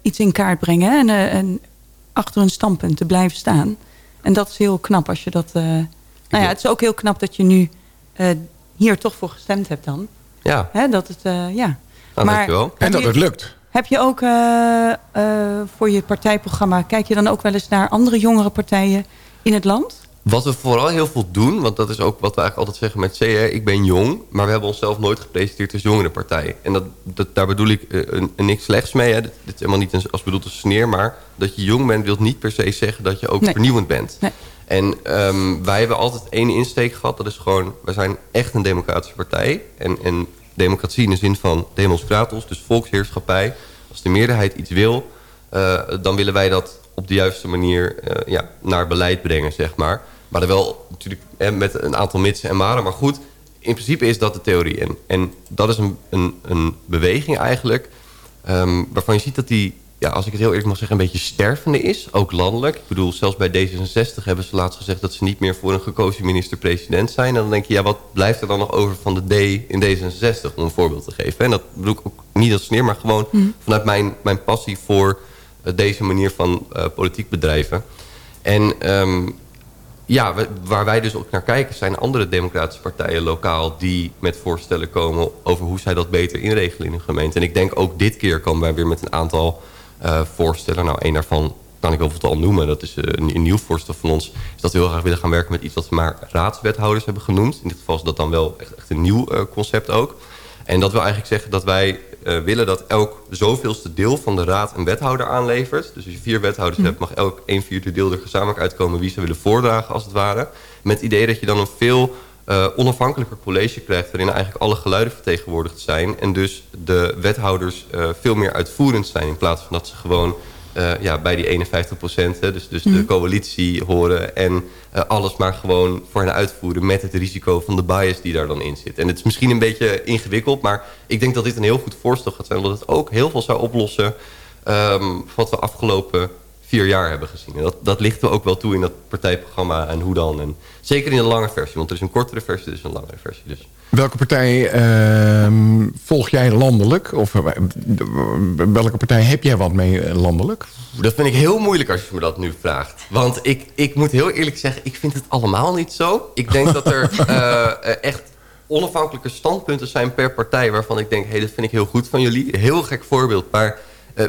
iets in kaart brengen. En, eh, en achter hun standpunt te blijven staan. En dat is heel knap als je dat... eh, nou ja, het is ook heel knap dat je nu eh, hier toch voor gestemd hebt dan. Ja, Hè, dat het, eh, ja. nou, dankjewel. En dat het lukt. Heb je ook eh, eh, voor je partijprogramma... kijk je dan ook wel eens naar andere jongere partijen in het land? Wat we vooral heel veel doen, want dat is ook wat we eigenlijk altijd zeggen met CR. Ik ben jong, maar we hebben onszelf nooit gepresenteerd als jongerenpartij. En dat, dat, daar bedoel ik eh, een, een niks slechts mee. Hè. Dit, dit is helemaal niet een, als bedoeld als sneer, maar dat je jong bent... wil niet per se zeggen dat je ook Nee. vernieuwend bent. Nee. En ehm, wij hebben altijd één insteek gehad. Dat is gewoon, wij zijn echt een democratische partij. En, en democratie in de zin van demos kratos, dus volksheerschappij. Als de meerderheid iets wil, eh, dan willen wij dat op de juiste manier eh, ja, naar beleid brengen, zeg maar. Maar dan wel natuurlijk eh, met een aantal mitsen en maren. Maar goed, in principe is dat de theorie. En, en dat is een, een, een beweging eigenlijk... ehm, waarvan je ziet dat die, ja, als ik het heel eerlijk mag zeggen... een beetje stervende is, ook landelijk. Ik bedoel, zelfs bij D66 hebben ze laatst gezegd... dat ze niet meer voor een gekozen minister-president zijn. En dan denk je, ja, wat blijft er dan nog over van de D in D66... om een voorbeeld te geven. En dat bedoel ik ook niet als sneer... maar gewoon vanuit mijn, mijn passie voor eh, deze manier van eh, politiek bedrijven. En ehm, ja, we- waar wij dus ook naar kijken... zijn andere democratische partijen lokaal... die met voorstellen komen over hoe zij dat beter inregelen in hun gemeente. En ik denk ook dit keer komen wij weer met een aantal voorstellen. Nou, één daarvan kan ik wel wat al noemen. Dat is eh, een, een nieuw voorstel van ons. Is dat we heel graag willen gaan werken met iets wat we maar raadswethouders hebben genoemd. In dit geval is dat dan wel echt, echt een nieuw eh, concept ook. En dat wil eigenlijk zeggen dat wij eh, willen dat elk zoveelste deel van de raad een wethouder aanlevert. Dus als je vier wethouders hebt, mag elk een vierde deel er gezamenlijk uitkomen wie ze willen voordragen als het ware. Met het idee dat je dan een veel uh, onafhankelijker college krijgt... waarin eigenlijk alle geluiden vertegenwoordigd zijn... en dus de wethouders uh, veel meer uitvoerend zijn... in plaats van dat ze gewoon uh, ja, bij die 51 procent... dus, dus mm. de coalitie horen en alles maar gewoon voor hen uitvoeren... met het risico van de bias die daar dan in zit. En het is misschien een beetje ingewikkeld... maar ik denk dat dit een heel goed voorstel gaat zijn... omdat het ook heel veel zou oplossen... Um, wat we afgelopen vier jaar hebben gezien. En dat, dat lichten we ook wel toe in dat partijprogramma en hoe dan. En zeker in de lange versie, want er is een kortere versie, er is een langere versie. Dus. Welke partij uh, volg jij landelijk? Of uh, welke partij heb jij wat mee uh, landelijk? Dat vind ik heel moeilijk als je me dat nu vraagt. Want ik, ik moet heel eerlijk zeggen, ik vind het allemaal niet zo. Ik denk dat er uh, echt onafhankelijke standpunten zijn per partij... waarvan ik denk, hé, hey, dat vind ik heel goed van jullie. Heel gek voorbeeld, maar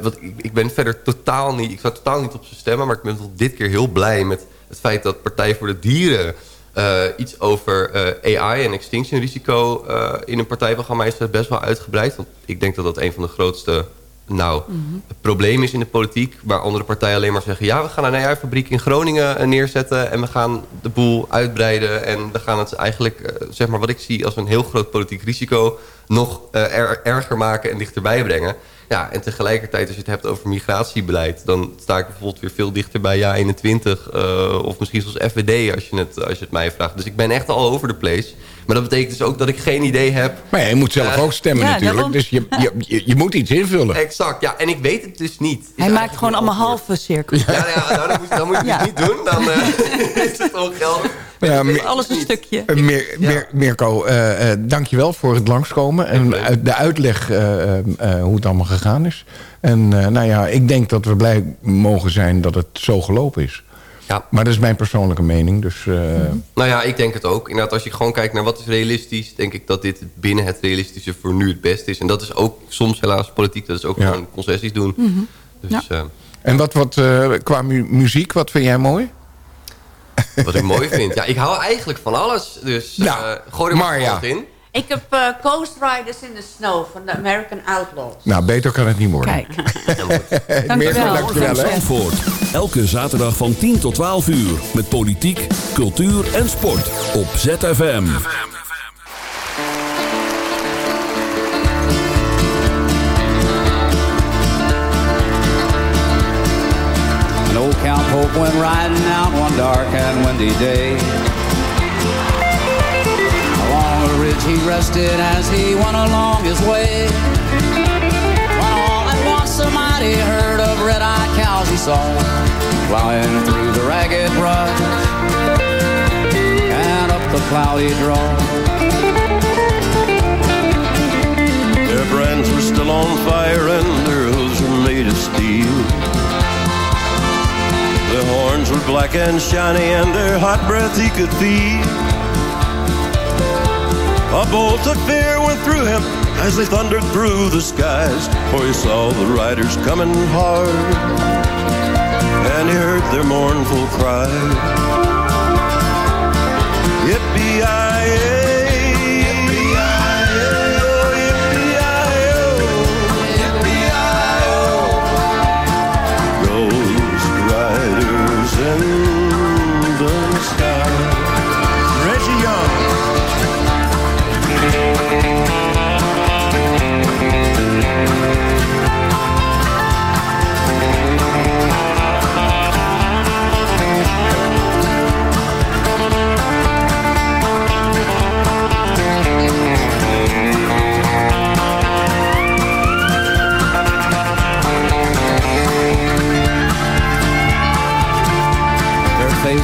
want ik, ik, ben verder totaal niet... Ik zou totaal niet op ze stemmen, maar ik ben tot dit keer heel blij met het feit dat Partij voor de Dieren... Uh, iets over uh, AI en extinction risico in een partijprogramma is best wel uitgebreid. Want ik denk dat dat een van de grootste nou, mm -hmm. problemen is in de politiek. Waar andere partijen alleen maar zeggen... ja, we gaan een AI-fabriek in Groningen neerzetten... en we gaan de boel uitbreiden. En we gaan het eigenlijk, zeg maar wat ik zie... als een heel groot politiek risico nog er, erger maken en dichterbij brengen. Ja, en tegelijkertijd als je het hebt over migratiebeleid... dan sta ik bijvoorbeeld weer veel dichter bij Ja 21... Uh, of misschien zoals FWD als je, het, als je het mij vraagt. Dus ik ben echt al over de place. Maar dat betekent dus ook dat ik geen idee heb... Maar ja, je moet zelf uh, ook stemmen ja, natuurlijk. Daarom... Dus je, je, je, je, moet iets invullen. Exact, ja. En ik weet het dus niet. Hij maakt gewoon allemaal halve cirkels. Ja, ja nou, dat moet, dat moet je dus niet doen. Dan uh, is het ongeldig. Ja, alles een stukje. Uh, meer, meer, Mirko, uh, uh, dankjewel voor het langskomen. En de uitleg hoe het allemaal gegaan is. En nou ja, ik denk dat we blij mogen zijn dat het zo gelopen is. Ja. Maar dat is mijn persoonlijke mening. Dus, uh... Nou ja, ik denk het ook. Inderdaad, als je gewoon kijkt naar wat is realistisch... denk ik dat dit binnen het realistische voor nu het beste is. En dat is ook soms helaas politiek. Dat is ook ja. gewoon concessies doen. Mm -hmm. dus, ja. uh... en wat, wat uh, qua mu muziek, wat vind jij mooi? Wat ik mooi vind? Ja, ik hou eigenlijk van alles. Dus nou, gooi er maar wat in. Ik heb uh, Coast Riders in the Snow van de American Outlaws. Nou, beter kan het niet worden. Kijk. dankjewel. dankjewel Zandvoort. Elke zaterdag van 10 tot 12 uur. Met politiek, cultuur en sport. Op ZFM. An old Count Pope went riding out one dark and windy day. He rested as he went along his way. When all at once a mighty herd of red-eyed cows he saw flying through the ragged brush and up the cloudy draw. Their brands were still on fire and their hooves were made of steel. Their horns were black and shiny and their hot breath he could feel. A bolt of fear went through him as they thundered through the skies, for he saw the riders coming hard, and he heard their mournful cry. Yippee-yi-yay!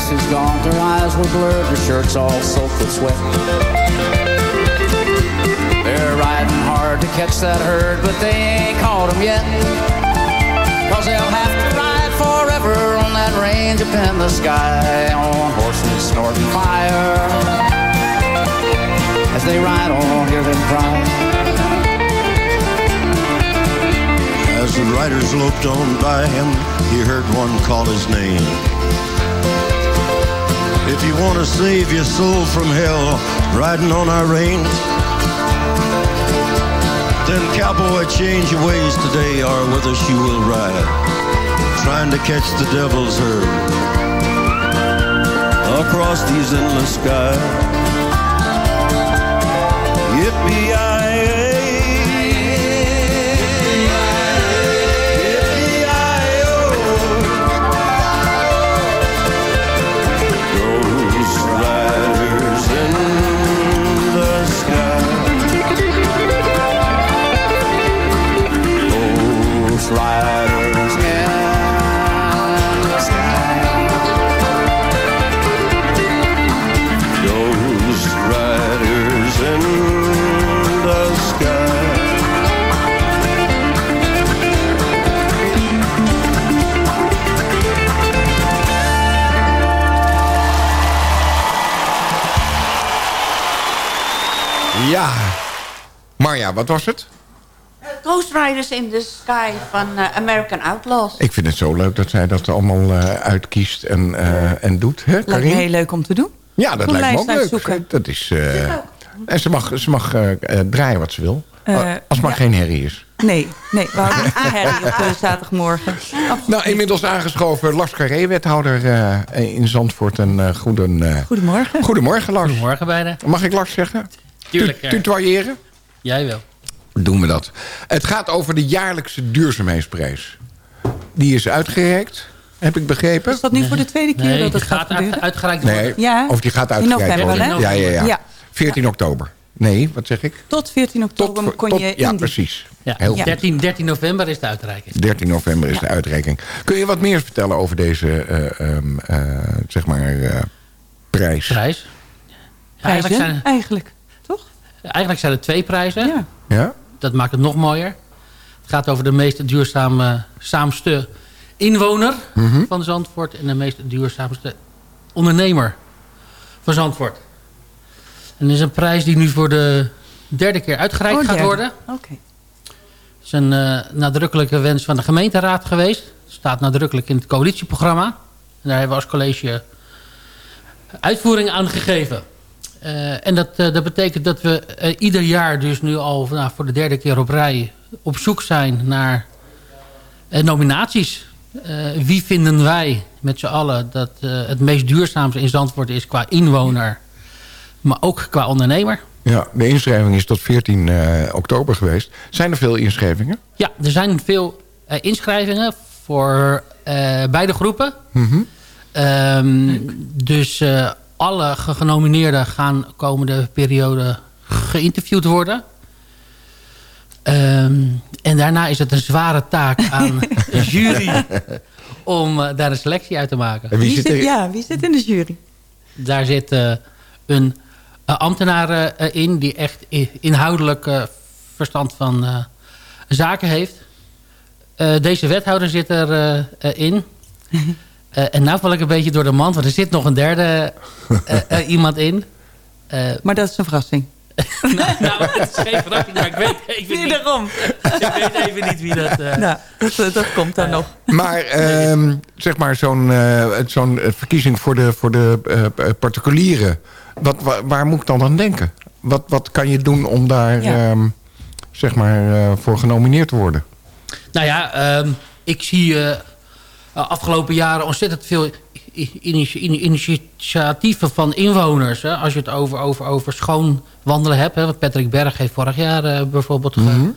Faces gaunt, their eyes were blurred, their shirts all soaked with sweat. They're riding hard to catch that herd, but they ain't caught them yet. Cause they'll have to ride forever on that range up in the sky, on horses snorting fire. As they ride on, hear them cry. As the riders loped on by him, he heard one call his name. If you want to save your soul from hell, riding on our range, Then cowboy, change your ways today, or with us you will ride. Trying to catch the devil's herd across these endless skies. Yippee-yi-yay. Riders in the Sky van eh, American Outlaws. Ik vind het zo leuk dat zij dat allemaal eh, uitkiest en, eh, en doet. Hè, Lijkt me Karin? heel leuk om te doen. Ja, dat lijkt me ook leuk. uitzoeken. Dat is, eh, en ze mag, ze mag eh, eh, draaien wat ze wil. Als het maar ja. geen herrie is. Nee, nee, we houden niet herrie op zaterdagmorgen. Nou, inmiddels aangeschoven Lars Carré, wethouder eh, in Zandvoort. En eh goeden, eh, Goedemorgen. Goedemorgen, Lars. Goedemorgen beiden. Mag ik Lars zeggen? Tuurlijk, Tu-. Tutoyeren? Jij wel. Doen we dat. Het gaat over de jaarlijkse duurzaamheidsprijs. Die is uitgereikt, heb ik begrepen. Is dat nu voor de tweede keer Nee, dat het gaat gaat uit- gebeuren? uitgereikt Nee, worden. Ja. of die gaat In uitgereikt november, worden. hè? Ja, ja, ja, Ja. 14 oktober. Nee, wat zeg ik? Tot 14 oktober kon tot- je ja, precies. Ja, Heel goed. 13, 13 november is de uitreiking. 13 november is de uitreiking. Kun je wat meer vertellen over deze eh, ehm, eh, zeg maar, eh, prijs? Prijs? Prijzen, eigenlijk, zijn, eigenlijk. eigenlijk zijn er twee prijzen. Ja. Ja? Dat maakt het nog mooier. Het gaat over de meest duurzame saamste inwoner Mhm. van Zandvoort... en de meest duurzaamste ondernemer van Zandvoort. En dit is een prijs die nu voor de derde keer uitgereikt Oh, gaat derde. worden. Oké. Het is een eh, nadrukkelijke wens van de gemeenteraad geweest. Het staat nadrukkelijk in het coalitieprogramma. En daar hebben we als college uitvoering aan gegeven. Eh, en dat, eh, dat betekent dat we eh, ieder jaar dus nu al nou, voor de derde keer op rij... op zoek zijn naar nominaties. Wie vinden wij met z'n allen dat het meest duurzaamste in Zandvoort is qua inwoner... maar ook qua ondernemer? Ja, de inschrijving is tot 14 eh, oktober geweest. Zijn er veel inschrijvingen? Ja, er zijn veel inschrijvingen voor beide groepen. Mhm. Ehm, dus alle ge- genomineerden gaan komende periode geïnterviewd worden. Ehm, en daarna is het een zware taak aan de jury om eh, daar een selectie uit te maken. En wie Wie zit er- ja, wie zit in de jury? Daar zit eh, een eh, ambtenaar eh, in die echt inhoudelijk eh, verstand van eh, zaken heeft. Eh, deze wethouder zit er eh, eh, in. Eh, en nou val ik een beetje door de mand, want er zit nog een derde eh, eh, iemand in. Eh, Maar dat is een verrassing. nou, het is geen verrassing, maar ik weet even niet, Daarom. ik weet even niet wie dat... eh, Nou, dat, dat komt dan nog. Maar ehm, zeg maar zo'n eh, zo'n verkiezing voor de, voor de eh, particulieren. Wat, wa- waar moet ik dan aan denken? Wat, wat kan je doen om daar Ja. ehm, zeg maar, eh, voor genomineerd te worden? Nou ja, ehm, ik zie eh, afgelopen jaren ontzettend veel initiatieven van inwoners. Hè, als je het over, over, over schoon wandelen hebt. Hè, want Patrick Berg heeft vorig jaar eh, bijvoorbeeld ge-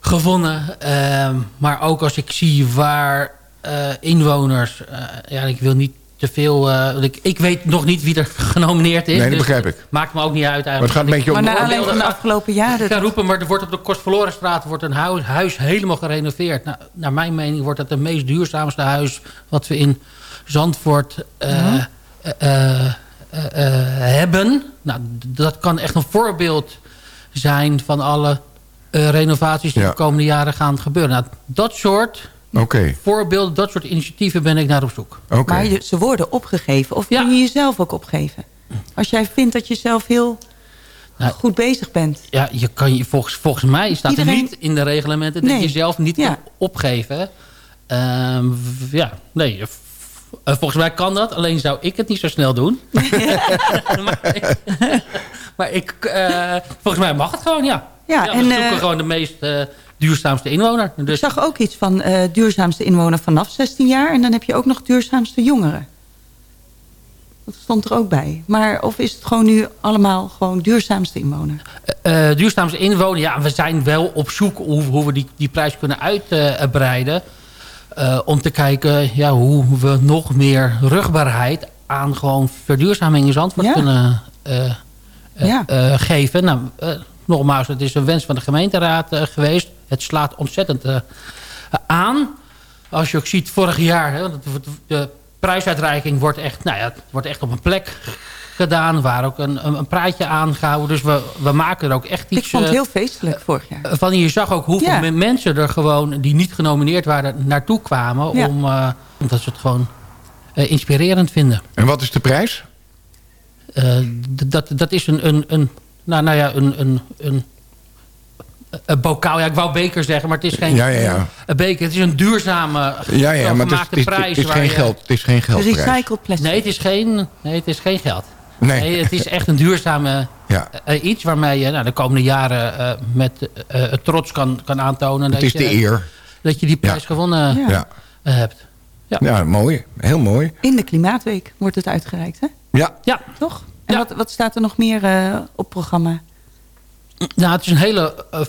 gewonnen. Ehm, maar ook als ik zie waar eh, inwoners... eh, ja, ik wil niet te veel... eh, ik, ik weet nog niet wie er genomineerd is. Nee, dat dus begrijp ik. Maakt me ook niet uit eigenlijk. Maar het gaat een beetje om- Maar aanleiding van de afgelopen jaren... Ik ga roepen, maar er wordt op de Kostverlorenstraat wordt een huis, huis helemaal gerenoveerd. Nou, naar mijn mening wordt dat het meest duurzaamste huis... wat we in Zandvoort eh, Ja. eh, hebben. Nou, dat kan echt een voorbeeld zijn van alle eh, renovaties... die Ja. de komende jaren gaan gebeuren. Nou, dat soort Oké, voorbeelden, dat soort initiatieven ben ik naar op zoek. Maar ze worden opgegeven. Of kun je jezelf ook opgeven? Als jij vindt dat je zelf heel goed bezig bent. Ja, je kan je volgens, volgens mij staat Iedereen- er niet in de reglementen dat Nee. je zelf niet Ja. kan opgeven. Ehm, ja, nee. v- eh, volgens mij kan dat, alleen zou ik het niet zo snel doen. maar ik, maar ik, eh, volgens mij mag het gewoon, ja. Ja, Ja, en, we zoeken eh, gewoon de meest eh, duurzaamste inwoner. Ik Dus zag ook iets van eh, duurzaamste inwoner vanaf 16 jaar. En dan heb je ook nog duurzaamste jongeren. Dat stond er ook bij. Maar of is het gewoon nu allemaal gewoon duurzaamste inwoner? eh, duurzaamste inwoner, ja, we zijn wel op zoek hoe, hoe we die, die prijs kunnen uitbreiden. Eh, om te kijken ja, hoe we nog meer rugbaarheid aan gewoon verduurzaming in Zandvoort Ja. kunnen eh, eh, Ja. eh, geven. Nou, eh, nogmaals, het is een wens van de gemeenteraad eh, geweest. Het slaat ontzettend eh, aan. Als je ook ziet vorig jaar, hè, de prijsuitreiking wordt echt, nou ja, het wordt echt op een plek gedaan. Waar ook een, een, een praatje aangehouden. Dus we, we maken er ook echt iets Ik vond het eh, heel feestelijk vorig jaar. van. Je zag ook hoeveel Ja. mensen er gewoon, die niet genomineerd waren, naartoe kwamen. Ja. Om, eh, omdat ze het gewoon eh, inspirerend vinden. En wat is de prijs? Eh, dat, dat is een, een, een, nou, nou ja, een, een, een, een bokaal. Ja, ik wou beker zeggen, maar het is geen Ja, ja, ja. een beker. Het is een duurzame Ja, ja, maar het is, gemaakte het is, prijs. het is waar geen je- geld. Het is geen geldprijs. Recycled plastic. Nee, het is geen, nee, het is geen geld. Nee. het is echt een duurzame Ja. eh, iets waarmee je nou, de komende jaren eh, met eh, eh, trots kan, kan aantonen. Het dat is je, de eer. Dat je die prijs gewonnen Ja. Ja. eh, hebt. Ja. ja, mooi. Heel mooi. In de Klimaatweek wordt het uitgereikt, hè? Ja. Ja. Toch? En wat, wat staat er nog meer eh, op programma? Nou, het is een hele eh,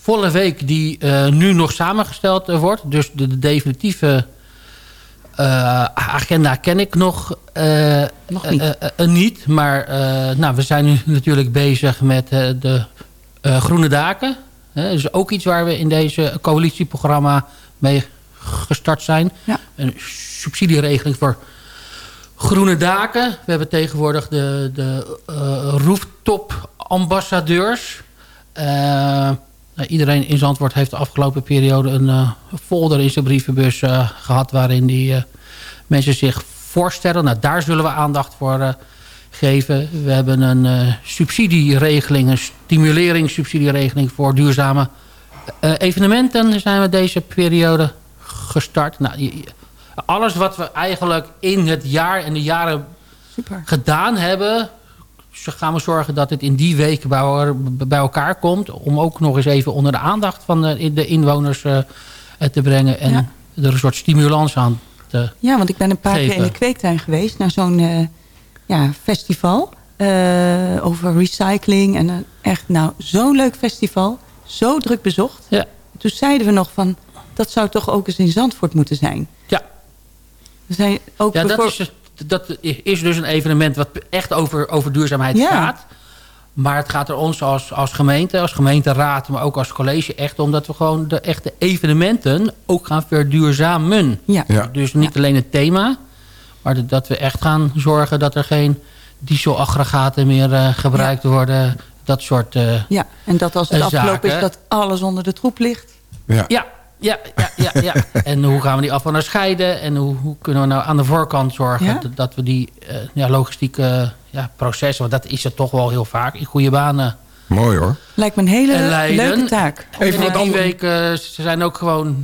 volle week die eh, nu nog samengesteld wordt. Dus de, de definitieve agenda ken ik nog, Nog niet. niet. Maar nou, we zijn nu natuurlijk bezig met de groene daken. Hè, dus ook iets waar we in deze coalitieprogramma mee gestart zijn. Ja. Een subsidieregeling voor groene daken. We hebben tegenwoordig de, de eh, rooftop ambassadeurs. Eh, nou, iedereen in Zandvoort heeft de afgelopen periode een eh, folder in zijn brievenbus eh, gehad... waarin die mensen zich voorstellen. Nou, daar zullen we aandacht voor geven. We hebben een subsidieregeling, een stimuleringssubsidieregeling... voor duurzame evenementen zijn we deze periode gestart. Nou, alles wat we eigenlijk in het jaar en de jaren Super. gedaan hebben... gaan we zorgen dat het in die weken bij, bij elkaar komt... om ook nog eens even onder de aandacht van de, inwoners eh, te brengen... en Ja. er een soort stimulans aan te Ja, want ik ben een paar keer in de kweektuin geweest... naar zo'n eh, ja, festival eh, over recycling. En een echt, nou, zo'n leuk festival. Zo druk bezocht. Ja. Toen zeiden we nog van... dat zou toch ook eens in Zandvoort moeten zijn. Ja. We zijn ook Ja, dat is, dus- dat is dus een evenement wat echt over, over duurzaamheid Ja. gaat. Maar het gaat er ons als, als gemeente, als gemeenteraad, maar ook als college echt om dat we gewoon de echte evenementen ook gaan verduurzamen. Ja. Ja. Dus niet alleen het thema, maar dat- dat we echt gaan zorgen dat er geen dieselaggregaten meer eh, gebruikt worden. Dat soort eh, Ja, en dat als het eh, afgelopen is, dat alles onder de troep ligt. Ja. Ja, ja, ja, ja, ja. en hoe gaan we die afval nou scheiden? En hoe, hoe kunnen we nou aan de voorkant zorgen Ja. dat, dat we die eh, ja, logistieke ja, processen... want dat is het toch wel heel vaak, in goede banen Mooi hoor. Lijkt me een hele leuke taak. Even en wat in die andere- week eh, ze zijn ook gewoon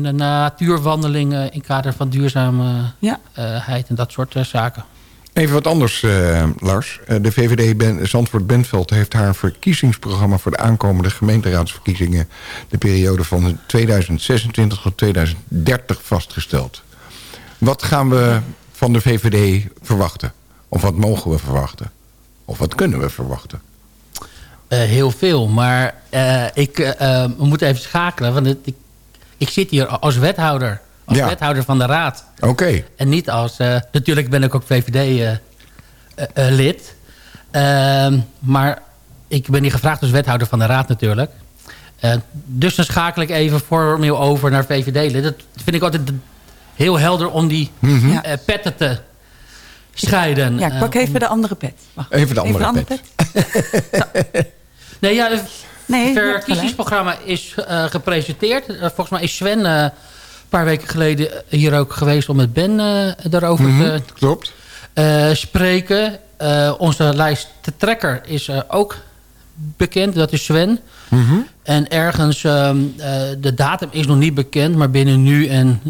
na- natuurwandelingen... in kader van duurzaamheid Ja. en dat soort eh, zaken. Even wat anders, eh, Lars. Eh, de VVD ben, Zandvoort Bentveld heeft haar verkiezingsprogramma... voor de aankomende gemeenteraadsverkiezingen... de periode van 2026 tot 2030 vastgesteld. Wat gaan we van de VVD verwachten? Of wat mogen we verwachten? Of wat kunnen we verwachten? Eh, heel veel, maar ik moeten even schakelen. Want het, ik zit hier als wethouder. Als Ja. wethouder van de raad. Oké. En niet als... eh, natuurlijk ben ik ook VVD-lid. Ehm, maar ik ben hier gevraagd als wethouder van de raad natuurlijk. Eh, dus dan schakel ik even formeel over naar VVD-lid. Dat vind ik altijd heel helder om die Mhm. Eh, petten te scheiden. Ja, ik pak Eh, even de andere pet. Wacht. Even de andere pet. Nee, ja, het Nee, verkiezingsprogramma is eh, gepresenteerd. Eh, volgens mij is Sven eh, paar weken geleden hier ook geweest... om met Ben eh, daarover Mhm, te Klopt. eh, spreken. Eh, onze lijsttrekker is eh, ook bekend. Dat is Sven. Mhm. En ergens, ehm, eh, de datum is nog niet bekend... maar binnen nu en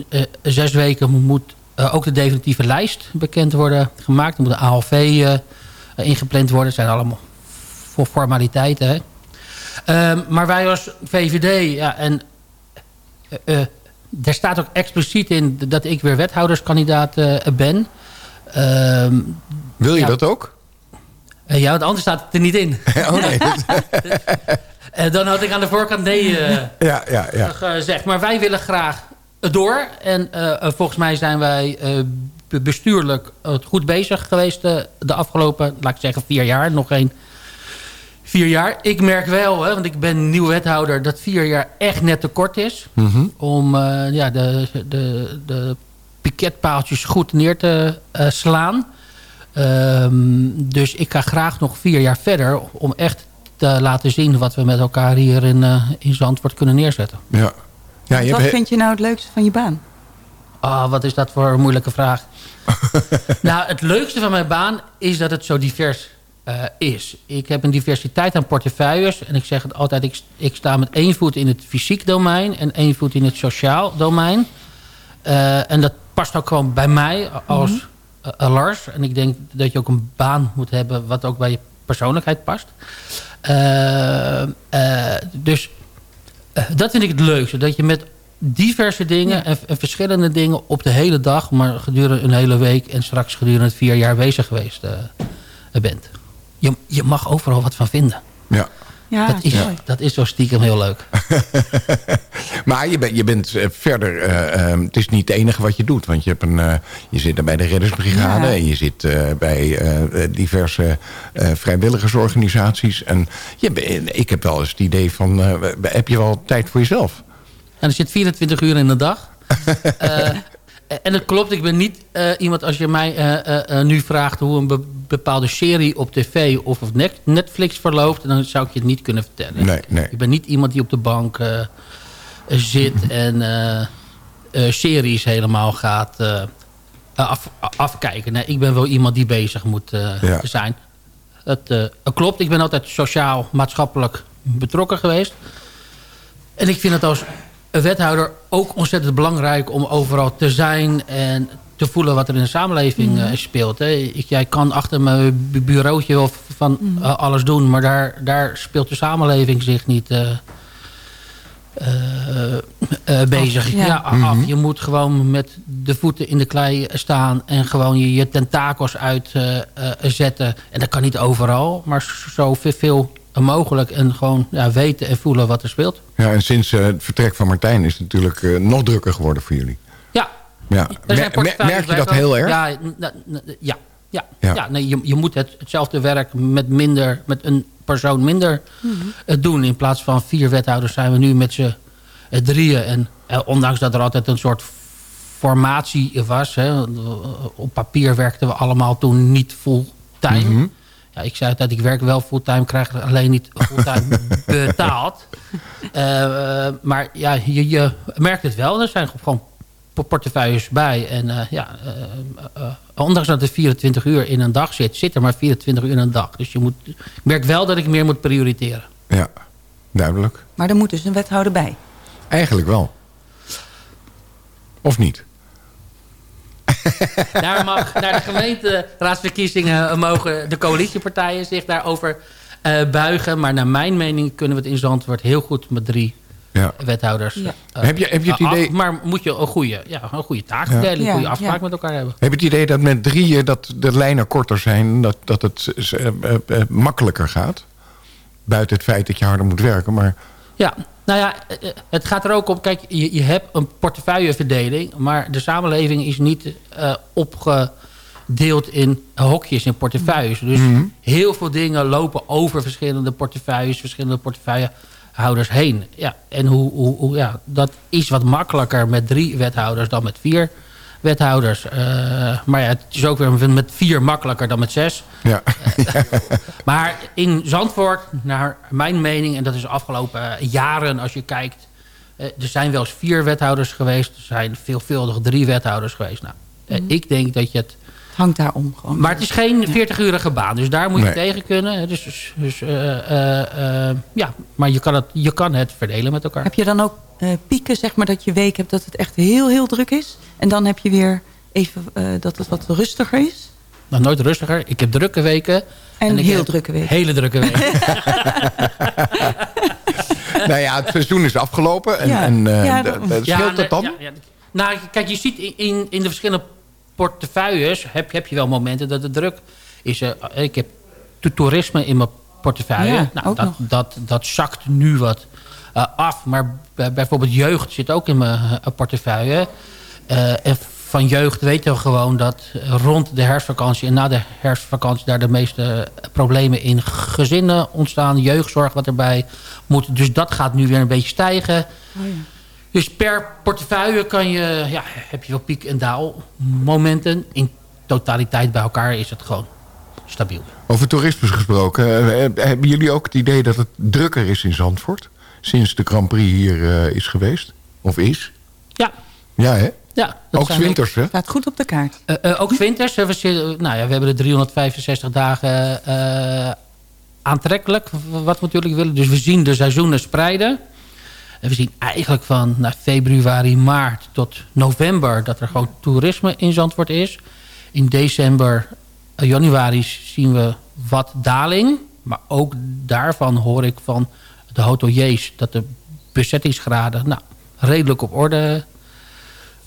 zes weken moet ook de definitieve lijst bekend worden gemaakt. Er moet een ALV ingepland worden. Dat zijn allemaal voor formaliteiten. Hè? Ehm, maar wij als VVD, ja, en uh, er staat ook expliciet in dat ik weer wethouderskandidaat uh, ben. Ehm, Wil je ja, dat ook? Uh, ja, want anders staat het er niet in. oh nee. uh, dan had ik aan de voorkant nee ja, ja, ja. gezegd. Maar wij willen graag door. En volgens mij zijn wij bestuurlijk goed bezig geweest de afgelopen, laat ik zeggen, vier jaar. Nog geen vier jaar. Ik merk wel, hè, want ik ben nieuw wethouder... dat vier jaar echt net te kort is... Mm -hmm. om uh, ja, de, de, de piketpaaltjes goed neer te uh, slaan. Um, dus ik ga graag nog vier jaar verder... om echt te laten zien wat we met elkaar hier in, uh, in Zandvoort kunnen neerzetten. Ja. Ja, je wat vind je nou het leukste van je baan? Ah, wat is dat voor een moeilijke vraag. nou, het leukste van mijn baan is dat het zo divers uh, is. Ik heb een diversiteit aan portefeuilles. En ik zeg het altijd, ik, ik sta met één voet in het fysiek domein... en één voet in het sociaal domein. Uh, en dat past ook gewoon bij mij als mm -hmm. uh, Lars. En ik denk dat je ook een baan moet hebben... wat ook bij je persoonlijkheid past. dus dat vind ik het leukste. Dat je met diverse dingen ja. en, en, verschillende dingen op de hele dag... maar gedurende een hele week en straks gedurende vier jaar bezig geweest bent je, je mag overal wat van vinden. Ja. Ja, dat, is, ja. dat is zo stiekem heel leuk. maar je, ben, je bent verder... Uh, uh, het is niet het enige wat je doet. Want je, hebt een, uh, je zit er bij de reddersbrigade... Ja. en je zit bij diverse vrijwilligersorganisaties. En je, ik heb wel eens het idee van... heb je wel tijd voor jezelf? En er zit 24 uur in de dag. en het klopt, ik ben niet uh, iemand als je mij uh, uh, nu vraagt hoe een be bepaalde serie op tv of op Netflix verloopt, dan zou ik je het niet kunnen vertellen. Nee, nee. Ik ben niet iemand die op de bank zit en series helemaal gaat af, afkijken. Nee, ik ben wel iemand die bezig moet ja. zijn. Het, het klopt, ik ben altijd sociaal, maatschappelijk betrokken geweest. En ik vind het als een wethouder ook ontzettend belangrijk om overal te zijn en te voelen wat er in de samenleving mm. uh, speelt. Hè. Ik, jij kan achter mijn bureautje wel van mm. uh, alles doen, maar daar, daar speelt de samenleving zich niet uh, bezig. Af, ja. ja af. Mm -hmm. Je moet gewoon met de voeten in de klei staan en gewoon je, je tentakels uitzetten. en dat kan niet overal, maar zo veel mogelijk en gewoon ja, weten en voelen wat er speelt. Ja, en sinds uh, het vertrek van Martijn is het natuurlijk uh, nog drukker geworden voor jullie. Ja. ja. Mer merk je dat heel erg? Ja, ja, ja, ja. ja nee, je, je moet het, hetzelfde werk met, minder, met een persoon minder mm -hmm. doen. In plaats van vier wethouders zijn we nu met z'n drieën. En eh, ondanks dat er altijd een soort formatie was. Hè, op papier werkten we allemaal toen niet fulltime. Mm -hmm. Ja, ik zei dat ik werk wel fulltime, krijg alleen niet fulltime betaald. Uh, maar ja, je, je, merkt het wel. Er zijn gewoon portefeuilles bij. En uh, ja, uh, ondanks dat er 24 uur in een dag zit, zit er maar 24 uur in een dag. Dus je moet, ik merk wel dat ik meer moet prioriteren. Ja, duidelijk. Maar er moet dus een wethouder bij. Eigenlijk wel. Of niet? Daar mag, naar de gemeenteraadsverkiezingen mogen de coalitiepartijen zich daarover uh, buigen. Maar naar mijn mening kunnen we het in Zandvoort heel goed met drie ja. wethouders. Ja. Uh, heb, je, heb je het idee... Af, maar moet je een goede, ja, een goede taakverdeling, een goede afspraak met elkaar hebben. Heb je het idee dat met drieën dat de lijnen korter zijn, dat, dat het uh, makkelijker gaat? Buiten het feit dat je harder moet werken, maar... Ja, nou ja, het gaat er ook om... Kijk, je, je hebt een portefeuilleverdeling... maar de samenleving is niet uh, opgedeeld in hokjes, in portefeuilles. Dus mm -hmm. heel veel dingen lopen over verschillende portefeuilles... verschillende portefeuillehouders heen. Ja, en hoe, hoe, hoe, ja, dat is wat makkelijker met drie wethouders dan met vier wethouders. Uh, maar ja, het is ook weer met vier makkelijker dan met zes. Ja. Uh, maar in Zandvoort, naar mijn mening... en dat is de afgelopen jaren als je kijkt... Uh, er zijn wel eens vier wethouders geweest. Er zijn veelvuldig drie wethouders geweest. Nou, mm. ik denk dat je het... Het hangt daarom gewoon. Maar het is geen 40-urige baan. Dus daar moet je nee. tegen kunnen. Dus, dus, dus ja, maar je kan, het, je kan het verdelen met elkaar. Heb je dan ook uh, pieken, zeg maar, dat je week hebt dat het echt heel, heel druk is. En dan heb je weer even uh, dat het wat rustiger is. nog nooit rustiger. Ik heb drukke weken. En heel drukke weken. Hele drukke weken. nou ja, het seizoen is afgelopen. En, Ja. en eh, Ja, d- daarom. d- Ja, scheelt dat dan? ja, ja. Nou, kijk, je ziet in, in de verschillende portefeuilles... Heb, heb je wel momenten dat het druk is. eh, ik heb to- toerisme in mijn portefeuille. Ja, nou, dat, dat, dat zakt nu wat eh, af. Maar bij- bijvoorbeeld jeugd zit ook in mijn eh, portefeuille. En van jeugd weten we gewoon dat rond de herfstvakantie... en na de herfstvakantie daar de meeste problemen in gezinnen ontstaan. Jeugdzorg wat erbij moet. Dus dat gaat nu weer een beetje stijgen. Dus per portefeuille kan je, ja, heb je wel piek- en daalmomenten. In totaliteit bij elkaar is het gewoon stabiel. Over toerisme gesproken. eh, eh, hebben jullie ook het idee dat het drukker is in Zandvoort? Sinds de Grand Prix hier eh, is geweest? Of is? Ja. Ja, hè? Ja, dat Ook winters, hè? Staat goed op de kaart. Eh, eh, ook winters. We, zitten- nou ja, we hebben de 365 dagen eh, aantrekkelijk. Wat we natuurlijk willen. Dus we zien de seizoenen spreiden. We zien eigenlijk van nou, februari, maart tot november... dat er gewoon toerisme in Zandvoort is. In december, eh, januari zien we wat daling. Maar ook daarvan hoor ik van de hoteliers... dat de bezettingsgraden nou, redelijk op orde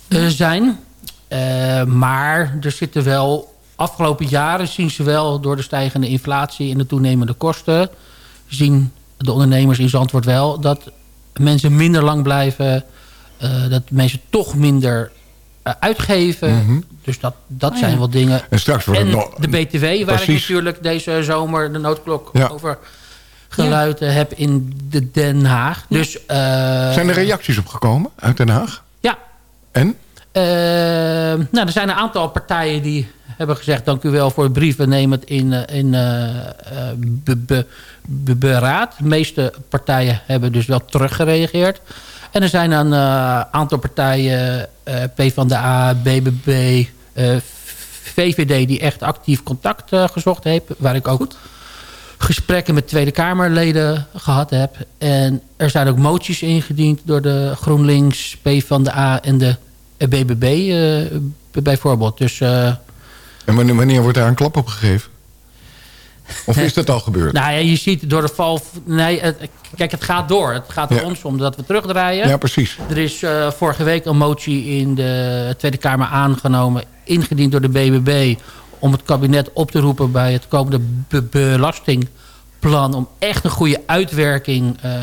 eh, zijn. Eh, maar er zitten wel... Afgelopen jaren zien ze wel door de stijgende inflatie en de toenemende kosten... zien de ondernemers in Zandvoort wel dat mensen minder lang blijven. eh, dat mensen toch minder eh, uitgeven. Mhm. Dus dat, dat Oh, zijn ja. wel dingen. En straks wordt en het nog- de BTW, waar ik natuurlijk deze zomer de noodklok Ja. over geluid heb in de Den Haag. Dus, eh, Zijn er reacties op gekomen uit Den Haag? Ja. En? Eh, nou, er zijn een aantal partijen die hebben gezegd... dank u wel voor het brief, we nemen het in, eh, in eh, eh, be- be- be- beraad. De meeste partijen hebben dus wel teruggereageerd. En er zijn een aantal partijen, PvdA, BBB, VVD... die echt actief contact gezocht heeft. Waar ik ook gesprekken met Tweede Kamerleden gehad heb. En er zijn ook moties ingediend door de GroenLinks, PvdA en de BBB bijvoorbeeld. Dus, En wanneer, wanneer wordt daar een klap op gegeven? Of is dat al gebeurd? nou ja, je ziet door de val... Nee, het, kijk, het gaat door. Het gaat er Ja. ons om dat we terugdraaien. Ja, precies. Er is eh, vorige week een motie in de Tweede Kamer aangenomen... ingediend door de BBB... om het kabinet op te roepen bij het komende be- belastingplan... om echt een goede uitwerking eh,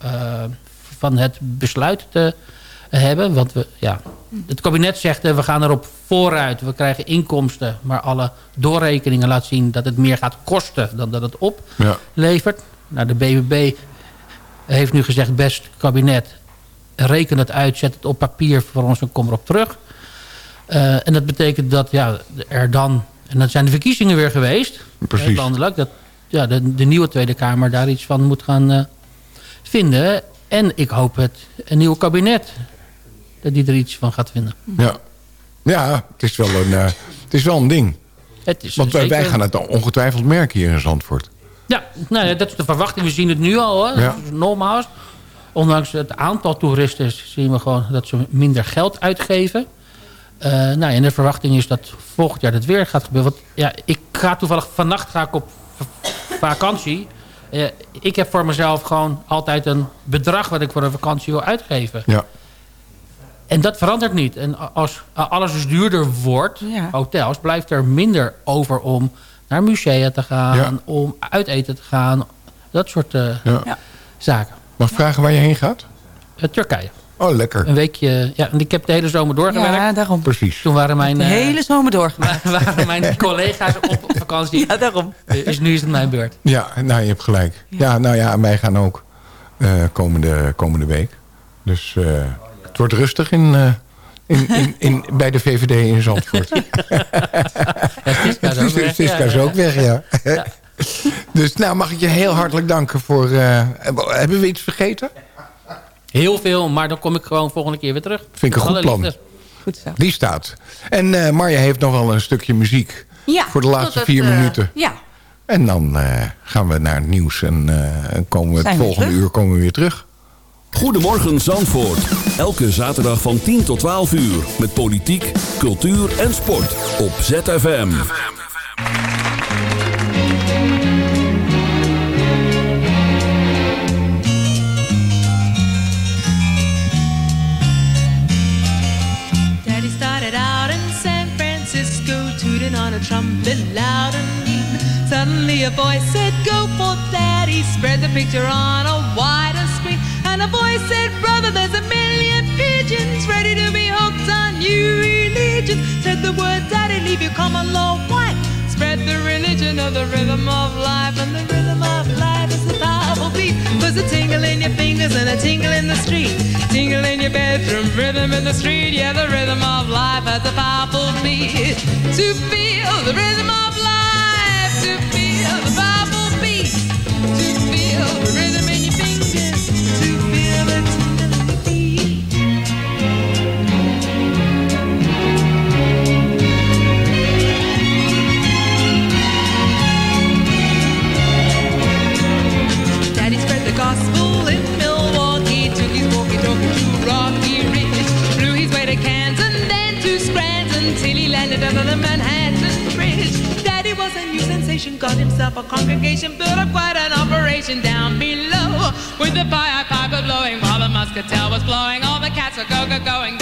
eh, van het besluit te hebben. Want we, ja, het kabinet zegt, we gaan erop vooruit. We krijgen inkomsten, maar alle doorrekeningen laten zien... dat het meer gaat kosten dan dat het Ja. oplevert. Nou, de BBB heeft nu gezegd, best kabinet... reken het uit, zet het op papier voor ons en kom erop terug. Eh, en dat betekent dat ja, er dan... en dan zijn de verkiezingen weer geweest. Precies. eh, landelijk. Dat ja, de, de nieuwe Tweede Kamer daar iets van moet gaan eh, vinden. En ik hoop het een nieuw kabinet... dat die er iets van gaat vinden. Ja, ja het, is wel een, eh, het is wel een ding. Het is Want wij, zeker- wij gaan het ongetwijfeld merken hier in Zandvoort. Ja, nou ja, dat is de verwachting. We zien het nu al. Hè? Ja. Nogmaals, ondanks het aantal toeristen zien we gewoon dat ze minder geld uitgeven. Eh, nou, ja, en de verwachting is dat volgend jaar dat weer gaat gebeuren. Want ja, ik ga toevallig vannacht ga ik op vakantie. Eh, ik heb voor mezelf gewoon altijd een bedrag wat ik voor een vakantie wil uitgeven. Ja. En dat verandert niet. En als alles dus duurder wordt, hotels, blijft er minder over om naar musea te gaan, Ja. om uit eten te gaan. Dat soort eh, Ja. zaken. Mag ik vragen waar je heen gaat? Eh, Turkije. Oh, lekker. Een weekje. Ja, en ik heb de hele zomer doorgewerkt. Ja, daarom. Precies. Toen waren mijn, De eh, hele zomer doorgemaakt. waren mijn collega's op vakantie. Ja, daarom. Dus nu is het mijn beurt. Ja, nou, je hebt gelijk. Ja, nou ja, wij gaan ook eh, komende, komende week. Dus eh, het wordt rustig in, eh, in, in, in, bij de VVD in Zandvoort. Siska is ook Het weg, is- ja, ja. ook weg, ja. Dus nou, mag ik je heel hartelijk danken voor... eh, hebben we iets vergeten? Heel veel, maar dan kom ik gewoon volgende keer weer terug. Vind ik een goed Alle plan. liefde. Goed zo. Die staat. En eh, Marja heeft nog wel een stukje muziek Ja, voor de laatste het, vier minuten. Ja, En dan eh, gaan we naar het nieuws en eh, komen we het volgende uur komen we weer terug. Goedemorgen Zandvoort. Elke zaterdag van 10 tot 12 uur. Met politiek, cultuur en sport. Op ZFM. Daddy started out in San Francisco. Tooting on a trumpet loud and deep. Suddenly a voice said go for daddy. Spread the picture on a wider screen. And a voice said, brother, there's a million pigeons ready to be hooked on new religion. Said the word daddy, leave your common law white. Spread the religion of the rhythm of life. And the rhythm of life is the powerful beat. There's a tingle in your fingers and a tingle in the street. Tingle in your bedroom, rhythm in the street. Yeah, the rhythm of life has a powerful beat. To feel the rhythm of life. To feel the powerful a congregation, built up quite an operation down below, with the fire pipe blowing while the muscatel was blowing, all the cats were go-go going